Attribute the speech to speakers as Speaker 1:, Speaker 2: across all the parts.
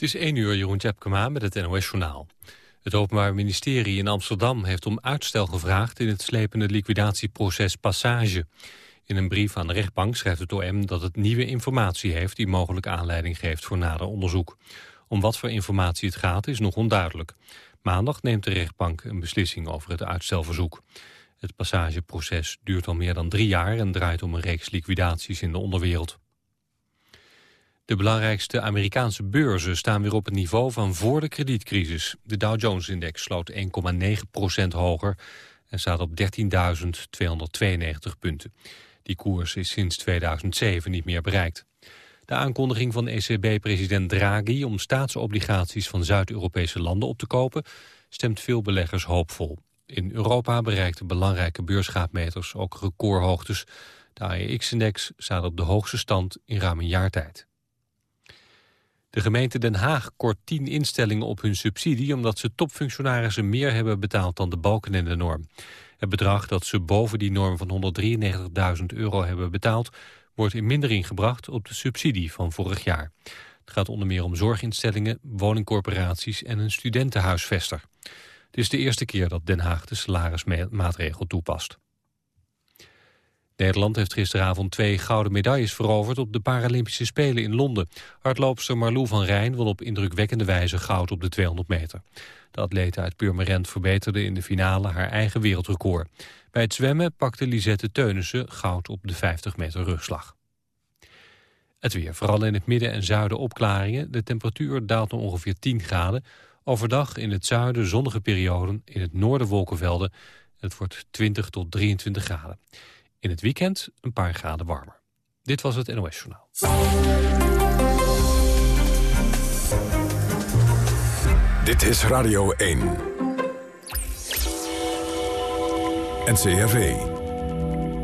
Speaker 1: Het is 1 uur, Jeroen Tjepkema met het NOS-journaal. Het Openbaar Ministerie in Amsterdam heeft om uitstel gevraagd... in het slepende liquidatieproces Passage. In een brief aan de rechtbank schrijft het OM dat het nieuwe informatie heeft... die mogelijk aanleiding geeft voor nader onderzoek. Om wat voor informatie het gaat is nog onduidelijk. Maandag neemt de rechtbank een beslissing over het uitstelverzoek. Het passageproces duurt al meer dan drie jaar... en draait om een reeks liquidaties in de onderwereld. De belangrijkste Amerikaanse beurzen staan weer op het niveau van voor de kredietcrisis. De Dow Jones-index sloot 1,9% hoger en staat op 13.292 punten. Die koers is sinds 2007 niet meer bereikt. De aankondiging van ECB-president Draghi om staatsobligaties van Zuid-Europese landen op te kopen stemt veel beleggers hoopvol. In Europa bereikten belangrijke beursgraafmeters ook recordhoogtes. De AEX-index staat op de hoogste stand in ruim een jaar tijd. De gemeente Den Haag kort tien instellingen op hun subsidie... omdat ze topfunctionarissen meer hebben betaald dan de balken in de norm. Het bedrag dat ze boven die norm van 193.000 euro hebben betaald... wordt in mindering gebracht op de subsidie van vorig jaar. Het gaat onder meer om zorginstellingen, woningcorporaties en een studentenhuisvester. Het is de eerste keer dat Den Haag de salarismaatregel toepast. Nederland heeft gisteravond twee gouden medailles veroverd op de Paralympische Spelen in Londen. Hardloopster Marlou van Rijn won op indrukwekkende wijze goud op de 200 meter. De atlete uit Purmerend verbeterde in de finale haar eigen wereldrecord. Bij het zwemmen pakte Lisette Teunissen goud op de 50 meter rugslag. Het weer, vooral in het midden en zuiden opklaringen. De temperatuur daalt naar ongeveer 10 graden. Overdag in het zuiden zonnige perioden, in het noorden wolkenvelden. Het wordt 20 tot 23 graden. In het weekend een paar graden warmer. Dit was het NOS Journaal.
Speaker 2: Dit is Radio 1. NCRV.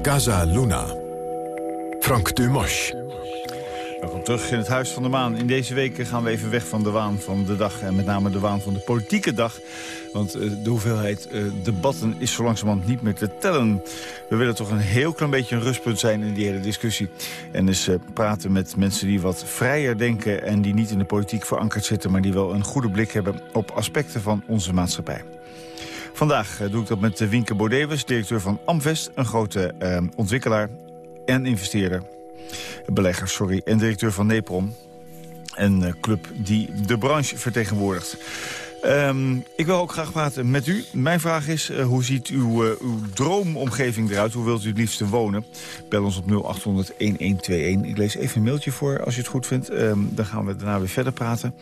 Speaker 2: Casa Luna. Frank Dumas.
Speaker 3: Welkom terug in het Huis van de Maan. In deze weken gaan we even weg van de waan van de dag. En met name de waan van de politieke dag. Want eh, de hoeveelheid uh, debatten is zo langzamerhand niet meer te tellen. We willen toch een heel klein beetje een rustpunt zijn in die hele discussie. En dus uh, praten met mensen die wat vrijer denken... en die niet in de politiek verankerd zitten... maar die wel een goede blik hebben op aspecten van onze maatschappij. Vandaag doe ik dat met Wienke Bodewes, directeur van Amvest... een grote ontwikkelaar en investeerder belegger sorry, en directeur van Nepron. Een club die de branche vertegenwoordigt. Um, ik wil ook graag praten met u. Mijn vraag is, uh, hoe ziet uw, uw droomomgeving eruit? Hoe wilt u het liefste wonen? Bel ons op 0800-1121. Ik lees even een mailtje voor, als je het goed vindt. Um, dan gaan we daarna weer verder praten.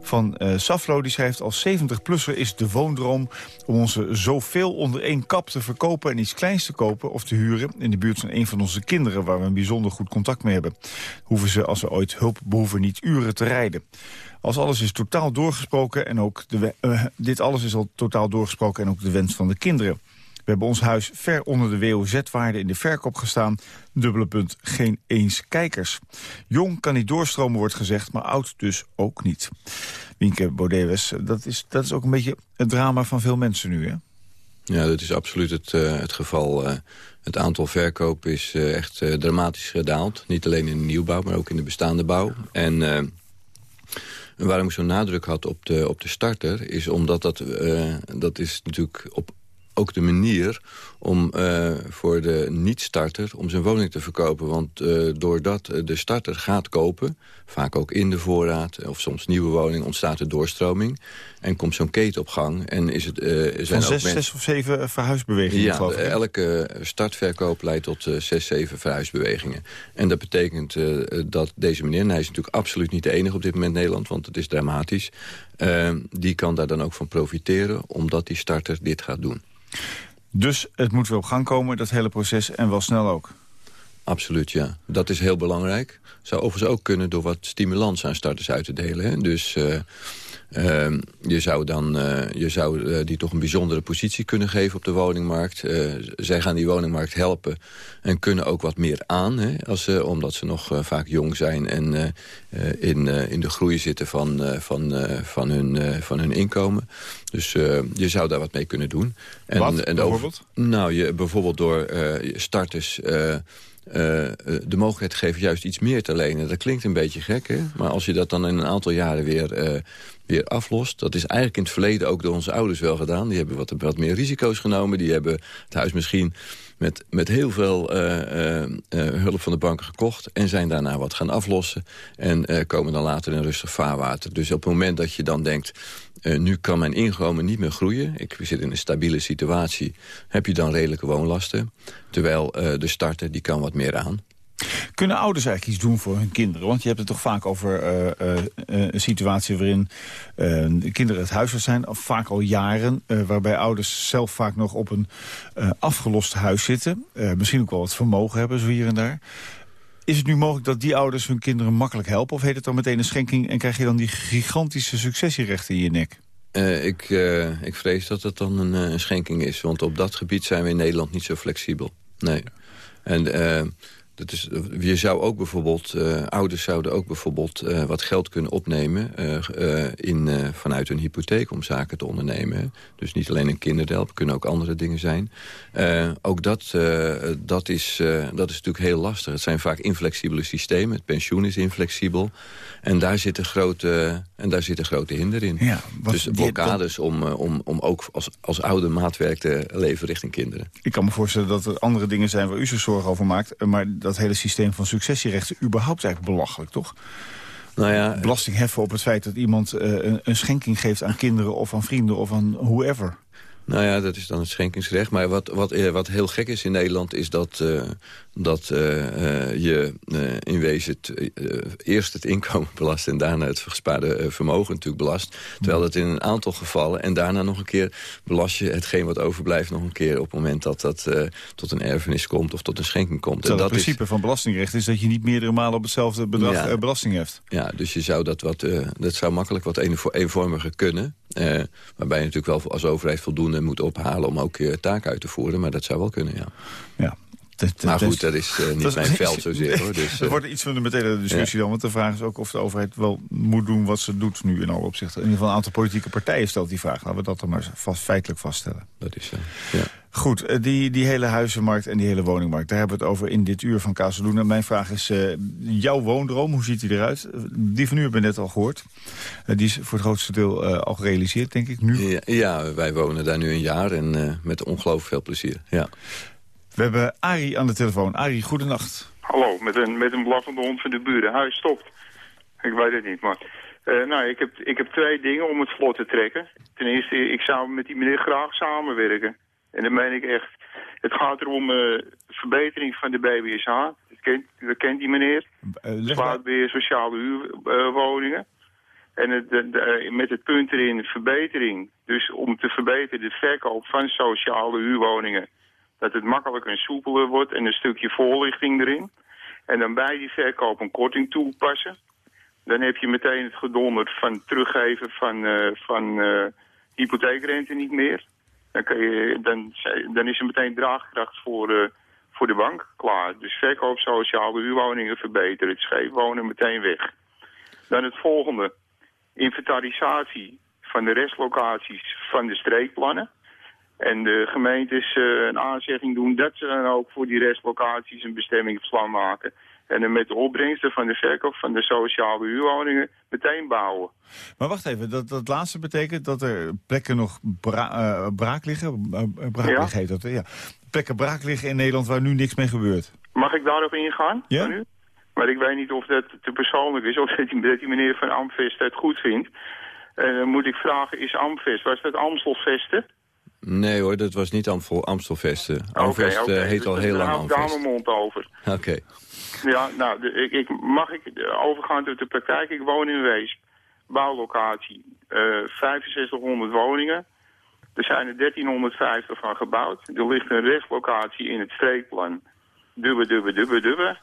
Speaker 3: Van uh, Saflo, die schrijft... als 70-plusser is de woondroom om onze zoveel onder één kap te verkopen... en iets kleins te kopen of te huren... in de buurt van een van onze kinderen... waar we een bijzonder goed contact mee hebben. Hoeven ze, als ze ooit hulp behoeven, niet uren te rijden. Als alles is totaal doorgesproken en ook de, uh, dit alles is al totaal doorgesproken en ook de wens van de kinderen. We hebben ons huis ver onder de WOZ-waarde in de verkoop gestaan. Dubbele punt, geen eens kijkers. Jong kan niet doorstromen, wordt gezegd, maar oud dus ook niet. Wienke Bodewes, dat is, dat is ook een beetje het drama van veel mensen nu, hè?
Speaker 4: Ja, dat is absoluut het, uh, het geval. Uh, het aantal verkoop is echt dramatisch gedaald. Niet alleen in de nieuwbouw, maar ook in de bestaande bouw. En waarom ik zo'n nadruk had op de, op de starter... is omdat dat, uh, dat is natuurlijk op ook de manier om uh, voor de niet-starter om zijn woning te verkopen. Want uh, doordat de starter gaat kopen, vaak ook in de voorraad... of soms nieuwe woning, ontstaat er doorstroming. En komt zo'n keten op gang. En is het, uh, zijn
Speaker 3: Van zes, of zeven verhuisbewegingen,
Speaker 4: ja,
Speaker 3: geloof ik.
Speaker 4: elke startverkoop leidt tot zes, zeven verhuisbewegingen. En dat betekent dat deze meneer... en hij is natuurlijk absoluut niet de enige op dit moment in Nederland... want het is dramatisch... die kan daar dan ook van profiteren, omdat die starter dit gaat doen.
Speaker 3: Dus het moet weer op gang komen, dat hele proces, en wel snel ook.
Speaker 4: Absoluut, ja. Dat is heel belangrijk. Zou overigens ook kunnen door wat stimulans aan starters uit te delen. Hè? Dus uh, uh, je zou, dan, uh, je zou die toch een bijzondere positie kunnen geven op de woningmarkt. zij gaan die woningmarkt helpen en kunnen ook wat meer aan. Hè? Als, omdat ze nog vaak jong zijn en in, in de groei zitten van, van, van, hun, van hun inkomen. Dus je zou daar wat mee kunnen doen.
Speaker 3: En, wat, en bijvoorbeeld?
Speaker 4: Over, nou, je, bijvoorbeeld door starters de mogelijkheid geven juist iets meer te lenen. Dat klinkt een beetje gek, hè? Maar als je dat dan in een aantal jaren weer, weer aflost... dat is eigenlijk in het verleden ook door onze ouders wel gedaan. Die hebben wat, wat meer risico's genomen. Die hebben het huis misschien met, met heel veel uh, uh, hulp van de banken gekocht... en zijn daarna wat gaan aflossen en komen dan later in rustig vaarwater. Dus op het moment dat je dan denkt... nu kan mijn inkomen niet meer groeien. Ik zit in een stabiele situatie. Heb je dan redelijke woonlasten. Terwijl de starter, die kan wat meer aan.
Speaker 3: Kunnen ouders eigenlijk iets doen voor hun kinderen? Want je hebt het toch vaak over uh, uh, een situatie waarin kinderen het huisarts zijn, of vaak al jaren, waarbij ouders zelf vaak nog op een afgelost huis zitten. misschien ook wel wat vermogen hebben, zo hier en daar. Is het nu mogelijk dat die ouders hun kinderen makkelijk helpen? Of heet het dan meteen een schenking en krijg je dan die gigantische successierechten in je nek?
Speaker 4: ik, ik vrees dat het dan een, schenking is. Want op dat gebied zijn we in Nederland niet zo flexibel. Nee. En dat is, je zou ook bijvoorbeeld, uh, ouders zouden ook bijvoorbeeld uh, wat geld kunnen opnemen uh, in, vanuit hun hypotheek om zaken te ondernemen. Dus niet alleen een kinderhelp, kunnen ook andere dingen zijn. ook dat, dat, is, dat is natuurlijk heel lastig. Het zijn vaak inflexibele systemen. Het pensioen is inflexibel. En daar zitten grote, en daar zitten grote hinder in. Ja, dus blokkades om, om, om ook als, als ouder maatwerk te leven richting kinderen.
Speaker 3: Ik kan me voorstellen dat er andere dingen zijn waar u zich zorgen over maakt. Maar dat hele systeem van successierechten überhaupt eigenlijk belachelijk, toch? Nou ja, Belasting heffen op het feit dat iemand uh, een, een schenking geeft aan kinderen... of aan vrienden of aan whoever.
Speaker 4: Nou ja, dat is dan het schenkingsrecht. Maar wat, wat, eh, wat heel gek is in Nederland is dat, uh, dat uh, je in wezen eerst het inkomen belast... en daarna het gespaarde vermogen natuurlijk belast. Terwijl dat in een aantal gevallen... en daarna nog een keer belast je hetgeen wat overblijft nog een keer... op het moment dat dat tot een erfenis komt of tot een schenking komt.
Speaker 3: en dat het principe van belastingrecht is dat je niet meerdere malen op hetzelfde bedrag belasting hebt.
Speaker 4: Ja, dus je zou dat, wat, dat zou makkelijk wat eenvormiger kunnen... Uh, waarbij je natuurlijk wel als overheid voldoende moet ophalen om ook je taak uit te voeren. Maar dat zou wel kunnen, ja.
Speaker 3: ja.
Speaker 4: Maar goed, dat is uh, niet dat mijn veld zozeer. Hoor, dus,
Speaker 3: er wordt iets van de meteen discussie dan. Want de vraag is ook of de overheid wel moet doen wat ze doet nu in alle opzichten. In ieder geval een aantal politieke partijen stelt die vraag. Laten we dat dan maar vast, feitelijk vaststellen.
Speaker 4: Dat is zo, ja.
Speaker 3: Goed, eh, die, die hele huizenmarkt en die hele woningmarkt... daar hebben we het over in dit uur van Kazeloenen. Mijn vraag is, uh, jouw woondroom, hoe ziet die eruit? Die van u hebben we net al gehoord. Uh, die is voor het grootste deel uh, al gerealiseerd, denk ik, nu.
Speaker 4: Ja, ja, wij wonen daar nu een jaar en met ongelooflijk veel plezier. Ja.
Speaker 3: We hebben Arie aan de telefoon. Arie, goedenacht.
Speaker 5: Hallo, met een, met een blaffende hond van de buren. Hij stopt. Ik weet het niet, maar... nou, ik heb, ik heb twee dingen om het vlot te trekken. Ten eerste, ik zou met die meneer graag samenwerken. En dat meen ik echt. Het gaat erom uh, verbetering van de BBSH. Dat kent, dat kent die meneer. Uh, weer sociale huurwoningen. en het, de, met het punt erin verbetering. Dus om te verbeteren de verkoop van sociale huurwoningen. Dat het makkelijker en soepeler wordt en een stukje voorlichting erin. En dan bij die verkoop een korting toepassen. Dan heb je meteen het gedonder van teruggeven van, uh, van hypotheekrente niet meer. Dan, kun je, dan, dan is er meteen draagkracht voor, uh, voor de bank klaar. Dus verkoop sociale huurwoningen verbeteren. Het scheefwonen meteen weg. Dan het volgende. Inventarisatie van de restlocaties van de streekplannen. En de gemeentes uh, een aanzegging doen dat ze dan ook voor die restlocaties een bestemmingsplan maken. En dan met de opbrengsten van de verkoop van de sociale huurwoningen meteen bouwen.
Speaker 3: Maar wacht even, dat, dat laatste betekent dat er plekken nog bra uh, braak liggen? Uh, braak ja. heet dat, ja. Plekken braak liggen in Nederland waar nu niks mee gebeurt.
Speaker 5: Mag ik daarop ingaan? Ja. Nu? Maar ik weet niet of dat te persoonlijk is, of dat die, dat die meneer van Amvest het goed vindt. En dan moet ik vragen, is Amvest, was dat Amstelvesten?
Speaker 4: Nee hoor, dat was niet Amstelvesten. Amvest okay, okay. heet dus al heel lang Amvest.
Speaker 5: Daar mijn mond over.
Speaker 4: Oké.
Speaker 5: Ja, nou, ik, ik, mag ik overgaan tot de praktijk? Ik woon in Wees. Bouwlocatie. Uh, eh, 6500 woningen. Er zijn er 1350 van gebouwd. Er ligt een restlocatie in het streekplan. Dubbe, dubbe, dubbe, dubbe.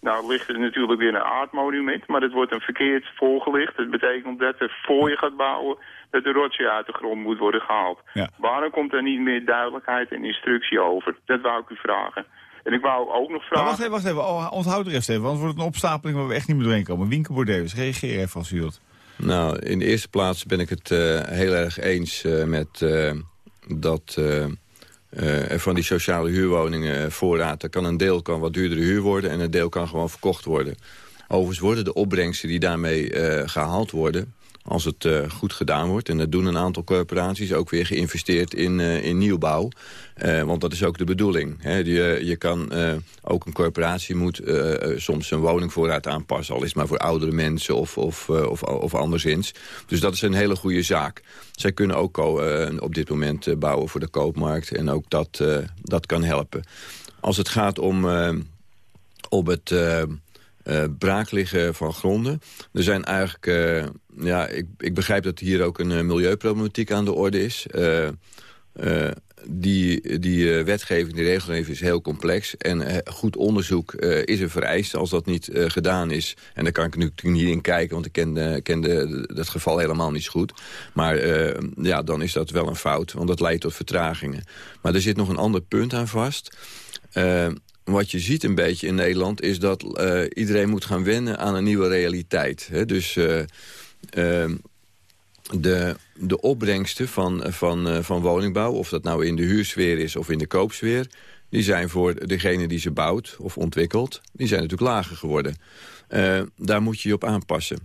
Speaker 5: Nou ligt er natuurlijk weer een aardmonument, maar dat wordt een verkeerd voorgelicht. Dat betekent dat er voor je gaat bouwen, dat de rotje uit de grond moet worden gehaald. Waarom komt er niet meer duidelijkheid en instructie over? Dat wou ik u vragen. En ik wou ook nog vragen...
Speaker 3: wacht even, wacht even. Oh, onthoud er even, want wordt het een opstapeling waar we echt niet meer doorheen komen. Winke reageer even als u wilt.
Speaker 4: Nou, in de eerste plaats ben ik het uh, heel erg eens uh, met uh, dat van die sociale huurwoningen voorraad. Er kan een deel kan wat duurdere huur worden en een deel kan gewoon verkocht worden. Overigens worden de opbrengsten die daarmee gehaald worden als het uh, goed gedaan wordt. En dat doen een aantal corporaties ook weer geïnvesteerd in, uh, in nieuwbouw. Uh, want dat is ook de bedoeling. Hè. Je, je kan, ook een corporatie moet soms een woningvoorraad aanpassen. Al is het maar voor oudere mensen of, of, of, of anderszins. Dus dat is een hele goede zaak. Zij kunnen ook op dit moment bouwen voor de koopmarkt. En ook dat, dat kan helpen. Als het gaat om op het uh, braak liggen van gronden. Er zijn eigenlijk, ja, ik, ik begrijp dat hier ook een uh, milieuproblematiek aan de orde is. die die wetgeving, die regelgeving is heel complex. En goed onderzoek is een vereiste als dat niet gedaan is. En daar kan ik nu niet in kijken, want ik ken, ken de, dat geval helemaal niet goed. Maar ja, dan is dat wel een fout, want dat leidt tot vertragingen. Maar er zit nog een ander punt aan vast wat je ziet een beetje in Nederland... is dat iedereen moet gaan wennen aan een nieuwe realiteit. Hè? Dus de, de opbrengsten van, van, van woningbouw... of dat nou in de huursfeer is of in de koopsfeer... die zijn voor degene die ze bouwt of ontwikkelt... die zijn natuurlijk lager geworden. daar moet je je op aanpassen.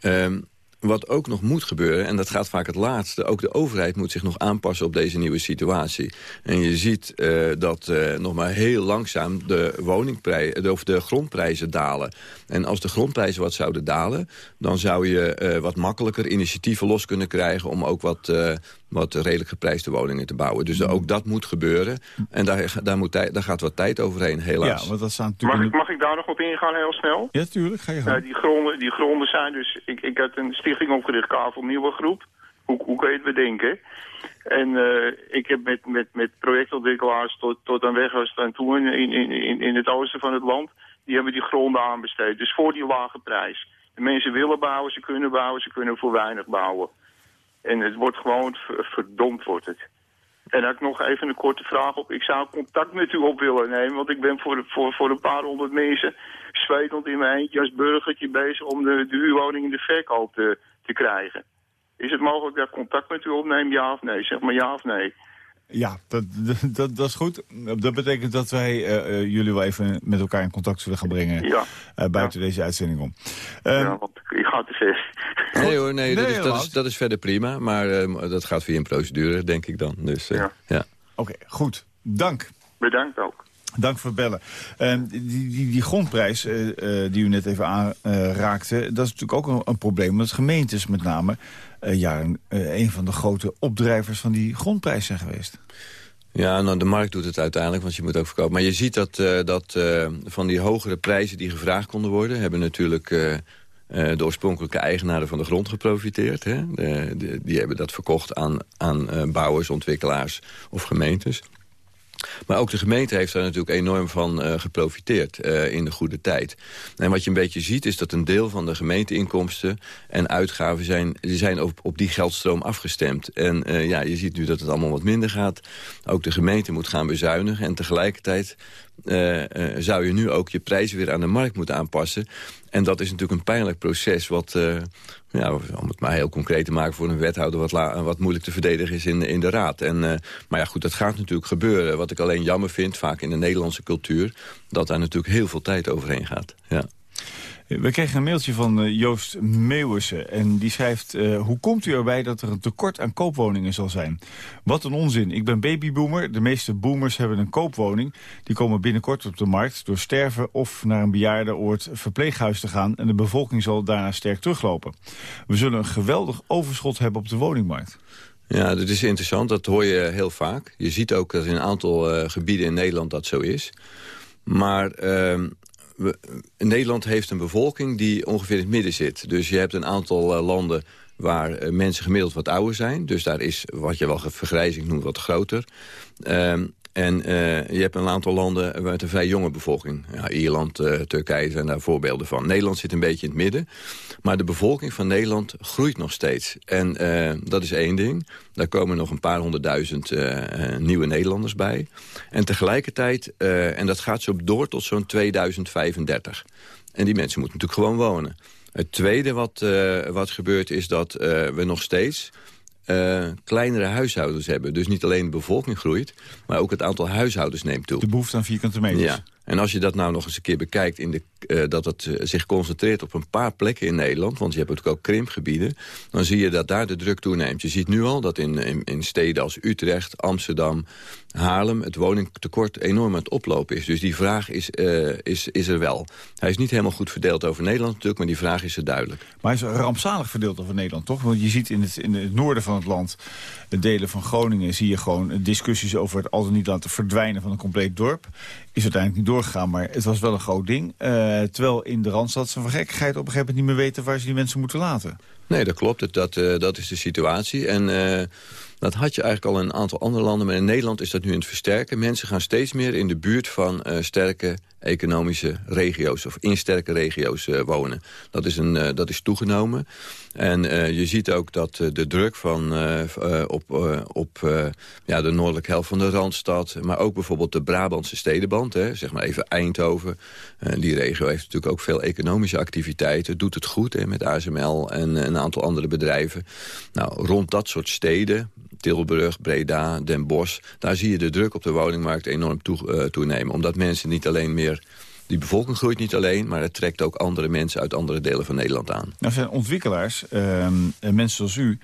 Speaker 4: Ehm, wat ook nog moet gebeuren, en dat gaat vaak het laatste... ook de overheid moet zich nog aanpassen op deze nieuwe situatie. En je ziet uh, dat uh, nog maar heel langzaam de, woningprijzen, of de grondprijzen dalen. En als de grondprijzen wat zouden dalen... dan zou je uh, wat makkelijker initiatieven los kunnen krijgen... om ook wat, wat redelijk geprijsde woningen te bouwen. Dus ook dat moet gebeuren. En daar, daar, moet daar gaat wat tijd overheen, helaas.
Speaker 3: Ja, want dat staan natuurlijk...
Speaker 5: mag, ik, mag ik daar nog op ingaan heel snel?
Speaker 3: Ja, tuurlijk. Ga je
Speaker 5: die, gronden, die gronden zijn dus... Ik, ik had een stichting opgericht, Kavel Nieuwe Groep. Hoe, hoe kun je het bedenken? En uh, ik heb met, met, met projectontwikkelaars tot, tot aan Weghorst en toen in, in, in, in het oosten van het land... die hebben die gronden aanbesteed. Dus voor die lage prijs. De mensen willen bouwen, ze kunnen bouwen, ze kunnen voor weinig bouwen. En het wordt gewoon verdomd wordt het. En dan heb ik nog even een korte vraag op. Ik zou contact met u op willen nemen, want ik ben voor, voor, voor een paar honderd mensen zwetend in mijn eentje als burgertje bezig om de, de huurwoning in de verkoop te, te krijgen. Is het mogelijk dat ik contact met u opneem, ja of nee? Zeg maar ja of nee.
Speaker 3: Ja, dat, dat, dat is goed. Dat betekent dat wij uh, jullie wel even met elkaar in contact zullen gaan brengen. Ja. Uh, buiten deze uitzending om.
Speaker 5: Uh, ja, want ik ga te ver.
Speaker 4: Nee hoor, nee, dat, is, dat, is, dat is verder prima. Maar dat gaat via een procedure, denk ik dan. Dus, ja. ja.
Speaker 3: Oké, goed. Dank.
Speaker 5: Bedankt ook.
Speaker 3: Dank voor het bellen. Uh, die, die, die, grondprijs uh, uh, die u net even aanraakte, dat is natuurlijk ook een, een probleem. Want gemeentes met name ja, een van de grote opdrijvers van die grondprijs zijn geweest.
Speaker 4: Ja, nou, de markt doet het uiteindelijk, want je moet ook verkopen. Maar je ziet dat, dat van die hogere prijzen die gevraagd konden worden... hebben natuurlijk de oorspronkelijke eigenaren van de grond geprofiteerd. Hè? De, die hebben dat verkocht aan, aan bouwers, ontwikkelaars of gemeentes. Maar ook de gemeente heeft daar natuurlijk enorm van uh, geprofiteerd uh, in de goede tijd. En wat je een beetje ziet is dat een deel van de gemeenteinkomsten en uitgaven zijn, die zijn op, op die geldstroom afgestemd. En uh, ja, je ziet nu dat het allemaal wat minder gaat. Ook de gemeente moet gaan bezuinigen en tegelijkertijd uh, zou je nu ook je prijzen weer aan de markt moeten aanpassen. En dat is natuurlijk een pijnlijk proces... wat, uh, ja, om het maar heel concreet te maken voor een wethouder... wat, wat moeilijk te verdedigen is in, in de raad. En, maar ja, goed, dat gaat natuurlijk gebeuren. Wat ik alleen jammer vind, vaak in de Nederlandse cultuur... dat daar natuurlijk heel veel tijd overheen gaat. Ja.
Speaker 3: We kregen een mailtje van eh, Joost Meeuwissen. En die schrijft, uh, hoe komt u erbij dat er een tekort aan koopwoningen zal zijn? Wat een onzin. Ik ben babyboomer. De meeste boomers hebben een koopwoning. Die komen binnenkort op de markt door sterven of naar een bejaardenoord verpleeghuis te gaan. En de bevolking zal daarna sterk teruglopen. We zullen een geweldig overschot hebben op de woningmarkt.
Speaker 4: Ja, dat is interessant. Dat hoor je heel vaak. Je ziet ook dat in een aantal uh, gebieden in Nederland dat zo is. Maar Nederland heeft een bevolking die ongeveer in het midden zit. Dus je hebt een aantal uh, landen waar uh, mensen gemiddeld wat ouder zijn. Dus daar is wat je wel vergrijzing noemt wat groter. Uh, en uh, je hebt een aantal landen met een vrij jonge bevolking. Ja, Ierland, uh, Turkije zijn daar voorbeelden van. Nederland zit een beetje in het midden. Maar de bevolking van Nederland groeit nog steeds. En uh, dat is één ding. Daar komen nog een paar honderdduizend nieuwe Nederlanders bij. En tegelijkertijd, en dat gaat zo door tot zo'n 2035. En die mensen moeten natuurlijk gewoon wonen. Het tweede wat, wat gebeurt is dat we nog steeds kleinere huishoudens hebben. Dus niet alleen de bevolking groeit, maar ook het aantal huishoudens neemt toe.
Speaker 3: De behoefte aan vierkante meters.
Speaker 4: Ja. En als je dat nou nog eens een keer bekijkt... In de, uh, dat het uh, zich concentreert op een paar plekken in Nederland... want je hebt natuurlijk ook krimpgebieden... dan zie je dat daar de druk toeneemt. Je ziet nu al dat in, in, in steden als Utrecht, Amsterdam, Haarlem... het woningtekort enorm aan het oplopen is. Dus die vraag is, uh, is, is er wel. Hij is niet helemaal goed verdeeld over Nederland natuurlijk... maar die vraag is er duidelijk.
Speaker 3: Maar hij is rampzalig verdeeld over Nederland, toch? Want je ziet in het, in het noorden van het land... delen van Groningen zie je gewoon discussies over het al dan niet laten verdwijnen... van een compleet dorp. Is uiteindelijk niet door doorgegaan, maar het was wel een groot ding. Uh, terwijl in de Randstad ze van gekkigheid op een gegeven moment niet meer weten... waar ze die mensen moeten laten.
Speaker 4: Nee, dat klopt. Dat, uh, dat is de situatie. En uh, dat had je eigenlijk al in een aantal andere landen. Maar in Nederland is dat nu in het versterken. Mensen gaan steeds meer in de buurt van sterke economische regio's... of in sterke regio's wonen. Dat is, een, dat is toegenomen. En uh, je ziet ook dat uh, de druk van, uh, op, op ja, de noordelijke helft van de Randstad... maar ook bijvoorbeeld de Brabantse stedenband, hè, zeg maar even Eindhoven... die regio heeft natuurlijk ook veel economische activiteiten... doet het goed hè, met ASML en een aantal andere bedrijven. Nou, rond dat soort steden, Tilburg, Breda, Den Bosch... daar zie je de druk op de woningmarkt enorm toe, toenemen. Omdat mensen niet alleen meer die bevolking groeit niet alleen, maar het trekt ook andere mensen uit andere delen van Nederland aan.
Speaker 3: Nou zijn ontwikkelaars, uh, mensen zoals u,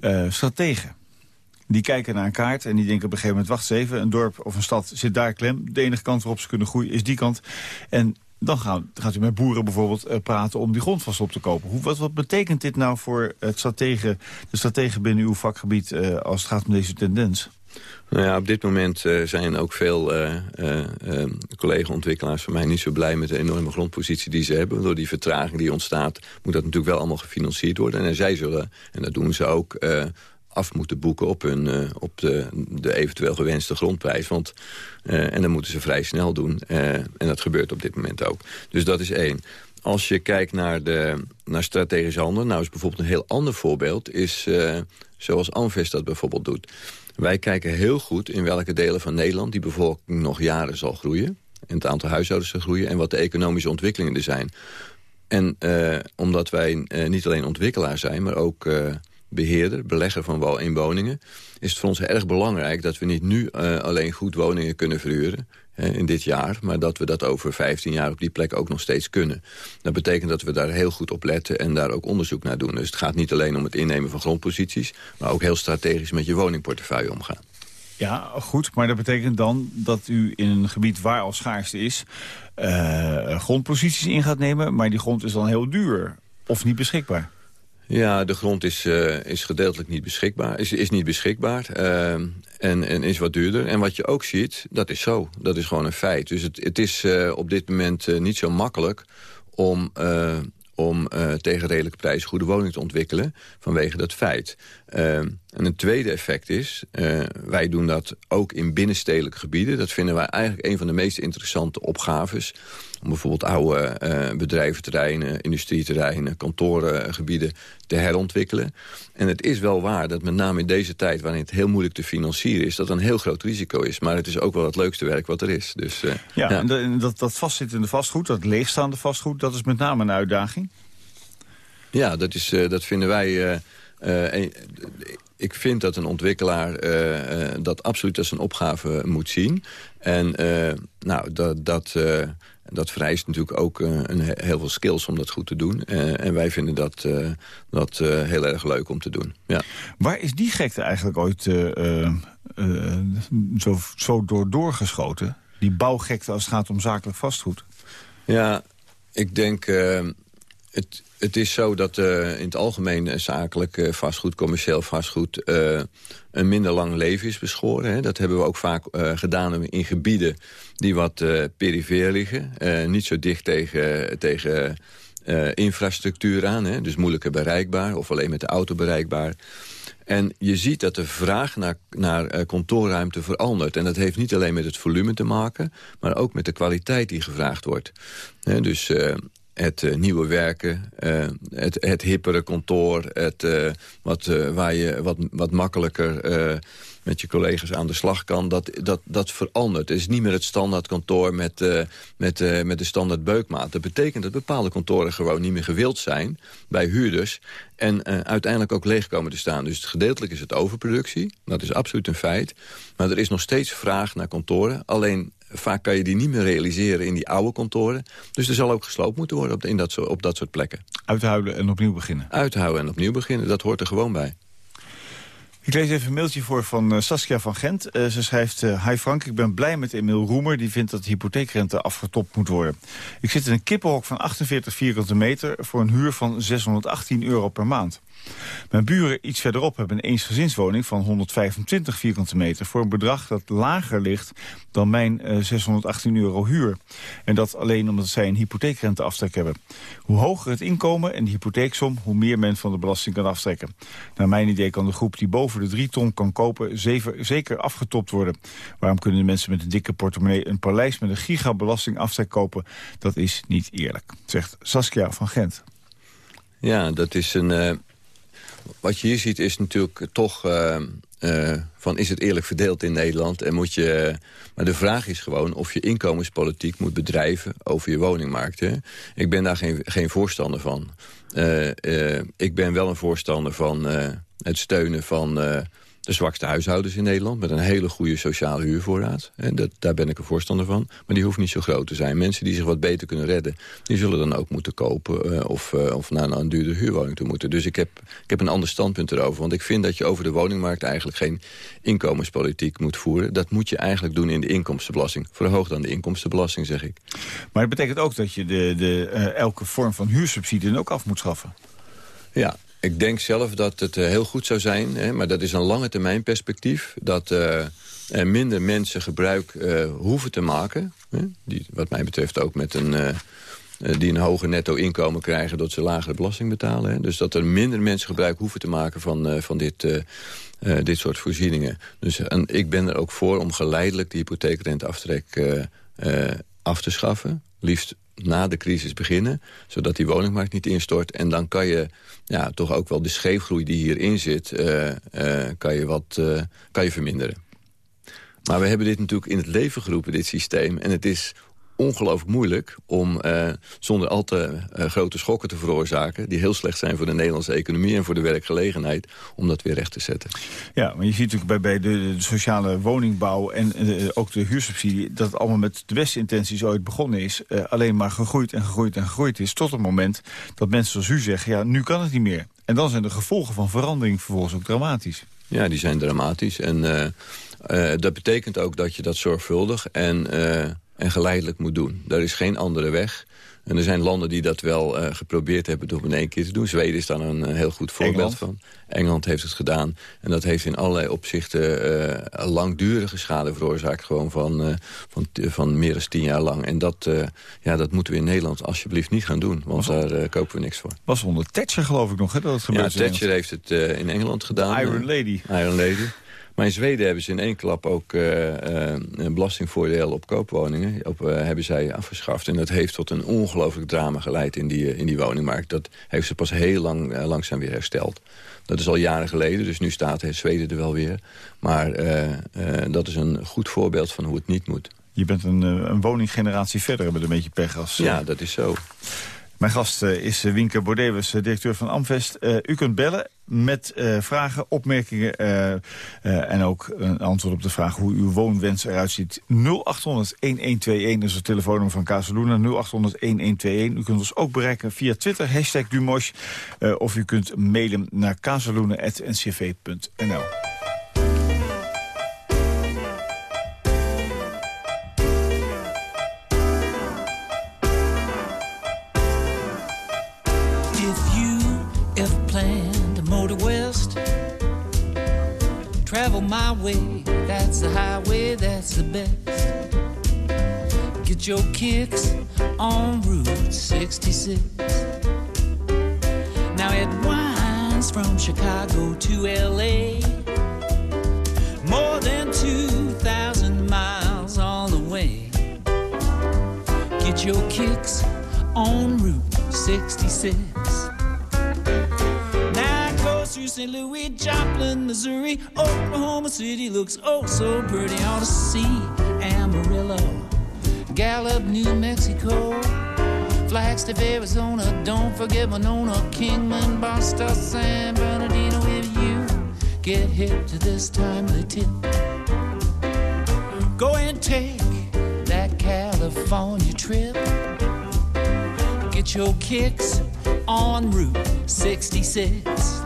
Speaker 3: uh, strategen. Die kijken naar een kaart en die denken op een gegeven moment... wacht eens even, een dorp of een stad zit daar klem. De enige kant waarop ze kunnen groeien is die kant. En dan gaan, gaat u met boeren bijvoorbeeld uh, praten om die grond vast op te kopen. Hoe, wat, wat betekent dit nou voor het strategen, de strategen binnen uw vakgebied... Uh, als het gaat om deze tendens?
Speaker 4: Nou ja, op dit moment uh, zijn ook veel uh, uh, collega-ontwikkelaars van mij niet zo blij met de enorme grondpositie die ze hebben. Door die vertraging die ontstaat moet dat natuurlijk wel allemaal gefinancierd worden. En zij zullen, en dat doen ze ook, af moeten boeken op, hun, op de, de eventueel gewenste grondprijs. Want, en dat moeten ze vrij snel doen. en dat gebeurt op dit moment ook. Dus dat is één. Als je kijkt naar, de, naar strategisch handelen, nou is bijvoorbeeld een heel ander voorbeeld... is zoals Anvest dat bijvoorbeeld doet. Wij kijken heel goed in welke delen van Nederland die bevolking nog jaren zal groeien. En het aantal huishoudens zal groeien en wat de economische ontwikkelingen er zijn. En uh, omdat wij uh, niet alleen ontwikkelaar zijn, maar ook beheerder, belegger van in woningen... is het voor ons erg belangrijk dat we niet nu alleen goed woningen kunnen verhuren in dit jaar... maar dat we dat over 15 jaar op die plek ook nog steeds kunnen. Dat betekent dat we daar heel goed op letten en daar ook onderzoek naar doen. Dus het gaat niet alleen om het innemen van grondposities... maar ook heel strategisch met je woningportefeuille omgaan.
Speaker 3: Ja, goed, maar dat betekent dan dat u in een gebied waar al schaarste is... Uh, grondposities in gaat nemen, maar die grond is dan heel duur of niet beschikbaar.
Speaker 4: Ja, de grond is, uh, is gedeeltelijk niet beschikbaar. Is, is niet beschikbaar uh, en, en is wat duurder. En wat je ook ziet, dat is zo. Dat is gewoon een feit. Dus het, het is uh, op dit moment niet zo makkelijk om om uh, tegen redelijke prijzen goede woningen te ontwikkelen vanwege dat feit. En een tweede effect is, wij doen dat ook in binnenstedelijke gebieden. Dat vinden wij eigenlijk een van de meest interessante opgaves. Om bijvoorbeeld oude uh, bedrijventerreinen, industrieterreinen, kantorengebieden te herontwikkelen. En het is wel waar dat met name in deze tijd waarin het heel moeilijk te financieren is... dat een heel groot risico is. Maar het is ook wel het leukste werk wat er is. Dus,
Speaker 3: ja, ja, en dat, dat vastzittende vastgoed, dat leegstaande vastgoed... dat is met name een uitdaging?
Speaker 4: Ja, dat, is, dat vinden wij... Uh, ik vind dat een ontwikkelaar uh, dat absoluut als een opgave moet zien. En nou, dat, dat, dat vereist natuurlijk ook een, heel veel skills om dat goed te doen. en wij vinden dat, dat heel erg leuk om te doen. Ja.
Speaker 3: Waar is die gekte eigenlijk ooit zo, zo door doorgeschoten? Die bouwgekte als het gaat om zakelijk vastgoed?
Speaker 4: Ja, ik denk... het, het is zo dat uh, in het algemeen uh, zakelijk uh, vastgoed, commercieel vastgoed... een minder lang leven is beschoren. Hè. Dat hebben we ook vaak gedaan in gebieden die wat perifeer liggen. niet zo dicht tegen, tegen infrastructuur aan, hè. dus moeilijker bereikbaar... of alleen met de auto bereikbaar. En je ziet dat de vraag naar, naar kantoorruimte verandert. En dat heeft niet alleen met het volume te maken... maar ook met de kwaliteit die gevraagd wordt. dus het nieuwe werken, het, het hippere kantoor... Het, wat, waar je wat, wat makkelijker met je collega's aan de slag kan, dat, dat, dat verandert. Het is niet meer het standaard kantoor met, met, met de standaard beukmaat. Dat betekent dat bepaalde kantoren gewoon niet meer gewild zijn bij huurders... en uiteindelijk ook leeg komen te staan. Dus gedeeltelijk is het overproductie, dat is absoluut een feit. Maar er is nog steeds vraag naar kantoren. Alleen vaak kan je die niet meer realiseren in die oude kantoren. Dus er zal ook gesloopt moeten worden op, in dat, op dat soort plekken.
Speaker 3: Uithouden en opnieuw beginnen.
Speaker 4: Uithouden en opnieuw beginnen, dat hoort er gewoon bij.
Speaker 3: Ik lees even een mailtje voor van uh, Saskia van Gent. Uh, ze schrijft, uh, Hi Frank, ik ben blij met Emil Roemer. Die vindt dat de hypotheekrente afgetopt moet worden. Ik zit in een kippenhok van 48 vierkante meter... voor een huur van 618 euro per maand. Mijn buren iets verderop hebben een eensgezinswoning van 125 vierkante meter... voor een bedrag dat lager ligt dan mijn 618 euro huur. En dat alleen omdat zij een hypotheekrenteaftrek hebben. Hoe hoger het inkomen en de hypotheeksom... hoe meer men van de belasting kan aftrekken. Naar mijn idee kan de groep die boven de 3 ton kan kopen... zeker afgetopt worden. Waarom kunnen de mensen met een dikke portemonnee... een paleis met een gigabelastingaftrek kopen? Dat is niet eerlijk, zegt Saskia van Gent.
Speaker 4: Ja, dat is een... Uh wat je hier ziet is natuurlijk toch... Uh, uh, van is het eerlijk verdeeld in Nederland? En moet je, maar de vraag is gewoon of je inkomenspolitiek moet bedrijven over je woningmarkt. Hè? Ik ben daar geen, geen voorstander van. Uh, ik ben wel een voorstander van het steunen van de zwakste huishoudens in Nederland... met een hele goede sociale huurvoorraad. En dat, daar ben ik een voorstander van. Maar die hoeft niet zo groot te zijn. Mensen die zich wat beter kunnen redden... die zullen dan ook moeten kopen uh, of, uh, of naar een duurder huurwoning toe moeten. Dus ik heb, ik heb een ander standpunt erover. Want ik vind dat je over de woningmarkt eigenlijk geen inkomenspolitiek moet voeren. Dat moet je eigenlijk doen in de inkomstenbelasting. Verhoog dan de inkomstenbelasting, zeg ik.
Speaker 3: Maar het betekent ook dat je de, de, uh, elke vorm van huursubsidie ook af moet schaffen.
Speaker 4: Ja, ik denk zelf dat het eh, heel goed zou zijn, hè, maar dat is een lange termijn perspectief... dat uh, er minder mensen gebruik uh, hoeven te maken. Hè, die, wat mij betreft ook met een, die een hoger netto inkomen krijgen... doordat ze lagere belasting betalen. Hè. Dus dat er minder mensen gebruik hoeven te maken van, van dit, dit soort voorzieningen. Dus en ik ben er ook voor om geleidelijk de hypotheekrenteaftrek af te schaffen. Liefst na de crisis beginnen, zodat die woningmarkt niet instort. En dan kan je ja, toch ook wel de scheefgroei die hierin zit, uh, uh, kan, je wat, uh, kan je verminderen. Maar we hebben dit natuurlijk in het leven geroepen, dit systeem. En het is ongelooflijk moeilijk om uh, zonder al te uh, grote schokken te veroorzaken... die heel slecht zijn voor de Nederlandse economie en voor de werkgelegenheid... om dat weer recht te zetten.
Speaker 3: Ja, maar je ziet natuurlijk bij, bij de, de sociale woningbouw en uh, ook de huursubsidie... dat het allemaal met de beste intenties ooit begonnen is. alleen maar gegroeid en gegroeid en gegroeid is tot het moment dat mensen zoals u zeggen... ja, nu kan het niet meer. En dan zijn de gevolgen van verandering vervolgens ook dramatisch.
Speaker 4: Ja, die zijn dramatisch. En dat betekent ook dat je dat zorgvuldig en en geleidelijk moet doen. Daar is geen andere weg. En er zijn landen die dat wel uh, geprobeerd hebben door in één keer te doen. Zweden is daar een uh, heel goed voorbeeld
Speaker 3: Engeland.
Speaker 4: van. Engeland heeft het gedaan. En dat heeft in allerlei opzichten uh, langdurige schade veroorzaakt. Gewoon van, van, van meer dan tien jaar lang. En dat, ja, dat moeten we in Nederland alsjeblieft niet gaan doen. Want was daar kopen we niks voor.
Speaker 3: Was onder Thatcher geloof ik nog, hè, dat het gebeurde.
Speaker 4: Ja, Thatcher heeft het in Engeland gedaan.
Speaker 3: Iron Lady.
Speaker 4: Iron Lady. Maar in Zweden hebben ze in één klap ook uh, uh, een belastingvoordeel op koopwoningen. Op, uh, hebben zij afgeschaft. En dat heeft tot een ongelooflijk drama geleid in die, in die woningmarkt. Dat heeft ze pas heel lang, langzaam weer hersteld. Dat is al jaren geleden, dus nu staat Zweden er wel weer. Maar dat is een goed voorbeeld van hoe het niet moet.
Speaker 3: Je bent een, een woninggeneratie verder met een beetje pech als...
Speaker 4: Ja, dat is zo.
Speaker 3: Mijn gast uh, is Winke Bordewes, directeur van Amvest. U kunt bellen met vragen, opmerkingen en ook een antwoord op de vraag hoe uw woonwens eruit ziet. 0800-1121 is het telefoonnummer van Casaluna, 0800-1121. U kunt ons ook bereiken via Twitter, hashtag Dumosh, of u kunt mailen naar casaluna.ncv.nl.
Speaker 6: my way. That's the highway, that's the best. Get your kicks on Route 66. Now it winds from Chicago to LA. More than 2,000 miles all the way. Get your kicks on Route 66. St. Louis, Joplin, Missouri. Oklahoma City looks oh so pretty. Ought to see Amarillo, Gallup, New Mexico. Flagstaff, Arizona. Don't forget Winona, Kingman, Boston, San Bernardino. If you get hip to this timely tip, go and take that California trip. Get your kicks on Route 66.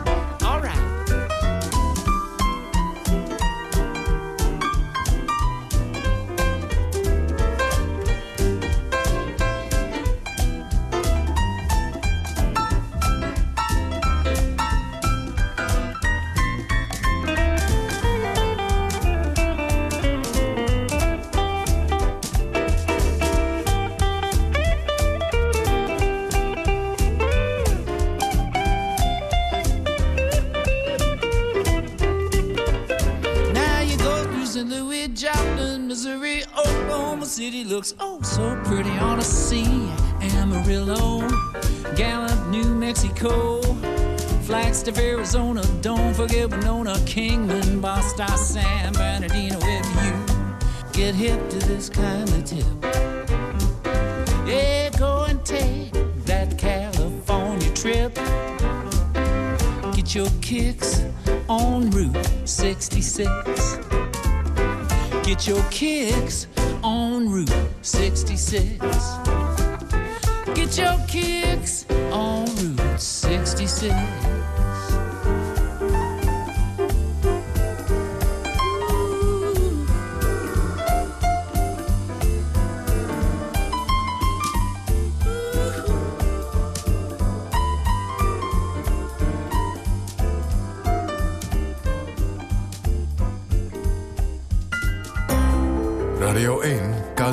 Speaker 6: Flagstaff, Arizona. Don't forget Winona, Kingman, Boston, San Bernardino. If you get hip to this kind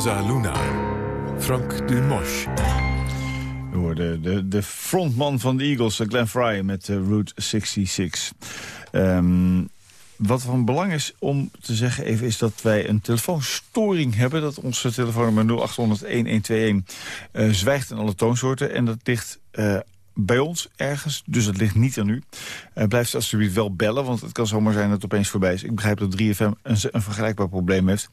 Speaker 2: 1, Casa Luna. Frank Dumosch.
Speaker 3: Hoorden de, de frontman van de Eagles, Glenn Fry, met eh, Route 66. Ehm, wat van belang is om te zeggen even is dat wij een telefoonstoring hebben. Dat onze telefoonnummer 0800-1121 eh, zwijgt in alle toonsoorten. En dat ligt eh, bij ons ergens, dus het ligt niet aan u. Uh, blijft alsjeblieft wel bellen, want het kan zomaar zijn dat het opeens voorbij is. Ik begrijp dat 3FM een, een vergelijkbaar probleem heeft.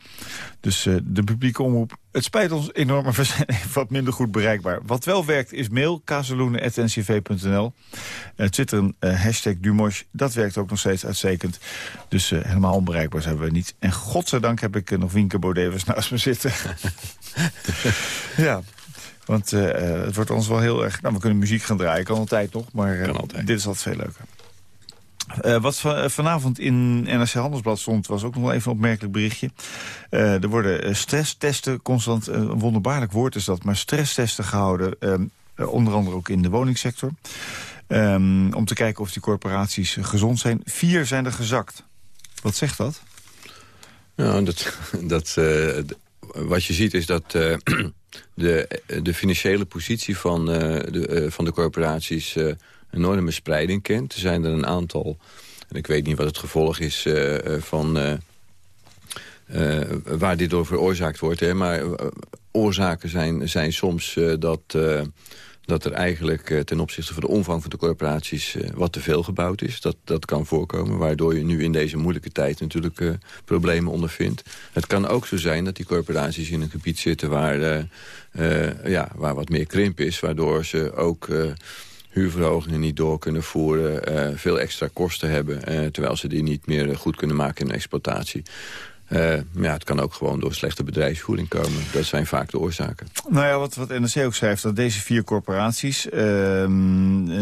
Speaker 3: Dus uh, de publieke omroep, het spijt ons enorm, maar we zijn wat minder goed bereikbaar. Wat wel werkt is mail, kazeloenen.ncv.nl. Uh, Twitter, hashtag Dumosh, dat werkt ook nog steeds uitstekend. Dus helemaal onbereikbaar zijn we niet. En godzijdank heb ik nog Wienke Bodevers naast me zitten. ja, want uh, het wordt ons wel heel erg... Nou, we kunnen muziek gaan draaien, kan altijd nog. Maar uh,
Speaker 4: altijd.
Speaker 3: dit is altijd veel leuker. Uh, wat va vanavond in NRC Handelsblad stond, was ook nog wel even een opmerkelijk berichtje. er worden stresstesten, constant, een wonderbaarlijk woord is dat... maar stresstesten gehouden, onder andere ook in de woningsector. Um, om te kijken of die corporaties gezond zijn. Vier zijn er gezakt. Wat zegt dat?
Speaker 4: Ja, dat, dat, wat je ziet is dat de, de financiële positie van, uh, de, uh, van de corporaties uh, enorme spreiding kent. Er zijn er een aantal, en ik weet niet wat het gevolg is van... waar dit door veroorzaakt wordt. Hè, maar oorzaken zijn, zijn soms dat dat er eigenlijk ten opzichte van de omvang van de corporaties wat te veel gebouwd is. Dat, dat kan voorkomen, waardoor je nu in deze moeilijke tijd natuurlijk uh, problemen ondervindt. Het kan ook zo zijn dat die corporaties in een gebied zitten waar, ja, waar wat meer krimp is, waardoor ze ook huurverhogingen niet door kunnen voeren, veel extra kosten hebben, terwijl ze die niet meer goed kunnen maken in de exploitatie. Uh, maar ja, het kan ook gewoon door slechte bedrijfsvoering komen. Dat zijn vaak de oorzaken.
Speaker 3: Nou ja, wat, wat NRC ook schrijft, dat deze vier corporaties uh,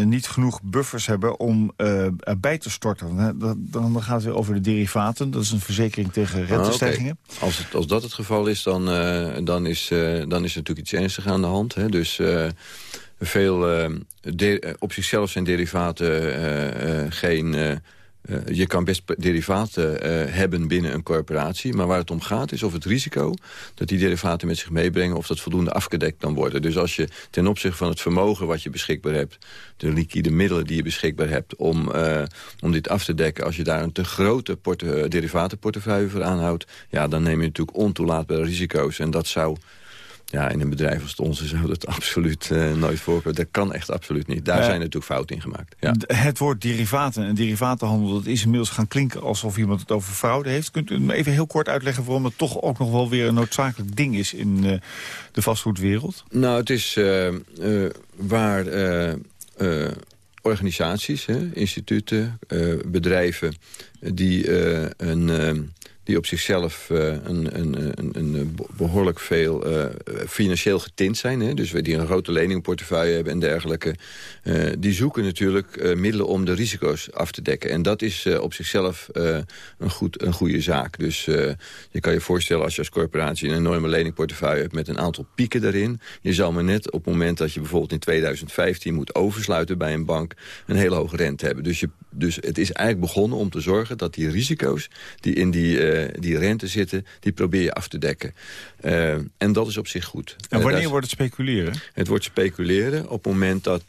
Speaker 3: niet genoeg buffers hebben om uh, bij te storten. Dan, dan gaat het weer over de derivaten. Dat is een verzekering tegen rentestijgingen.
Speaker 4: Ah, okay. als, het, als dat het geval is, dan, dan, is, dan is er natuurlijk iets ernstigs aan de hand. Hè? Dus veel, op zichzelf zijn derivaten geen uh, je kan best derivaten uh, hebben binnen een corporatie. Maar waar het om gaat is of het risico dat die derivaten met zich meebrengen... of dat voldoende afgedekt kan worden. Dus als je ten opzichte van het vermogen wat je beschikbaar hebt... de liquide middelen die je beschikbaar hebt om, uh, om dit af te dekken... als je daar een te grote derivatenportefeuille voor aanhoudt... ja, dan neem je natuurlijk ontoelaatbare risico's. En dat zou Ja, in een bedrijf als het onze zou dat absoluut uh, nooit voorkomen. Dat kan echt absoluut niet. Daar zijn natuurlijk fouten in gemaakt. Ja.
Speaker 3: Het woord derivaten en derivatenhandel... dat is inmiddels gaan klinken alsof iemand het over fraude heeft. Kunt u me even heel kort uitleggen waarom het toch ook nog wel weer een noodzakelijk ding is... in uh, de vastgoedwereld?
Speaker 4: Nou, het is uh, waar organisaties, hè, instituten, bedrijven... die een die op zichzelf uh, een, een, een, een, behoorlijk veel uh, financieel getint zijn. Hè? Dus die een grote leningportefeuille hebben en dergelijke. Uh, die zoeken natuurlijk middelen om de risico's af te dekken. En dat is op zichzelf een, goed, een goede zaak. Dus je kan je voorstellen als je als corporatie een enorme leningportefeuille hebt... met een aantal pieken daarin. Je zal maar net op het moment dat je bijvoorbeeld in 2015 moet oversluiten bij een bank... een hele hoge rente hebben. Dus, je, dus het is eigenlijk begonnen om te zorgen dat die risico's die in die eh, die rente zitten, die probeer je af te dekken. Uh, en dat is op zich goed.
Speaker 3: En eh, wanneer wordt het speculeren?
Speaker 4: Het wordt speculeren op het moment dat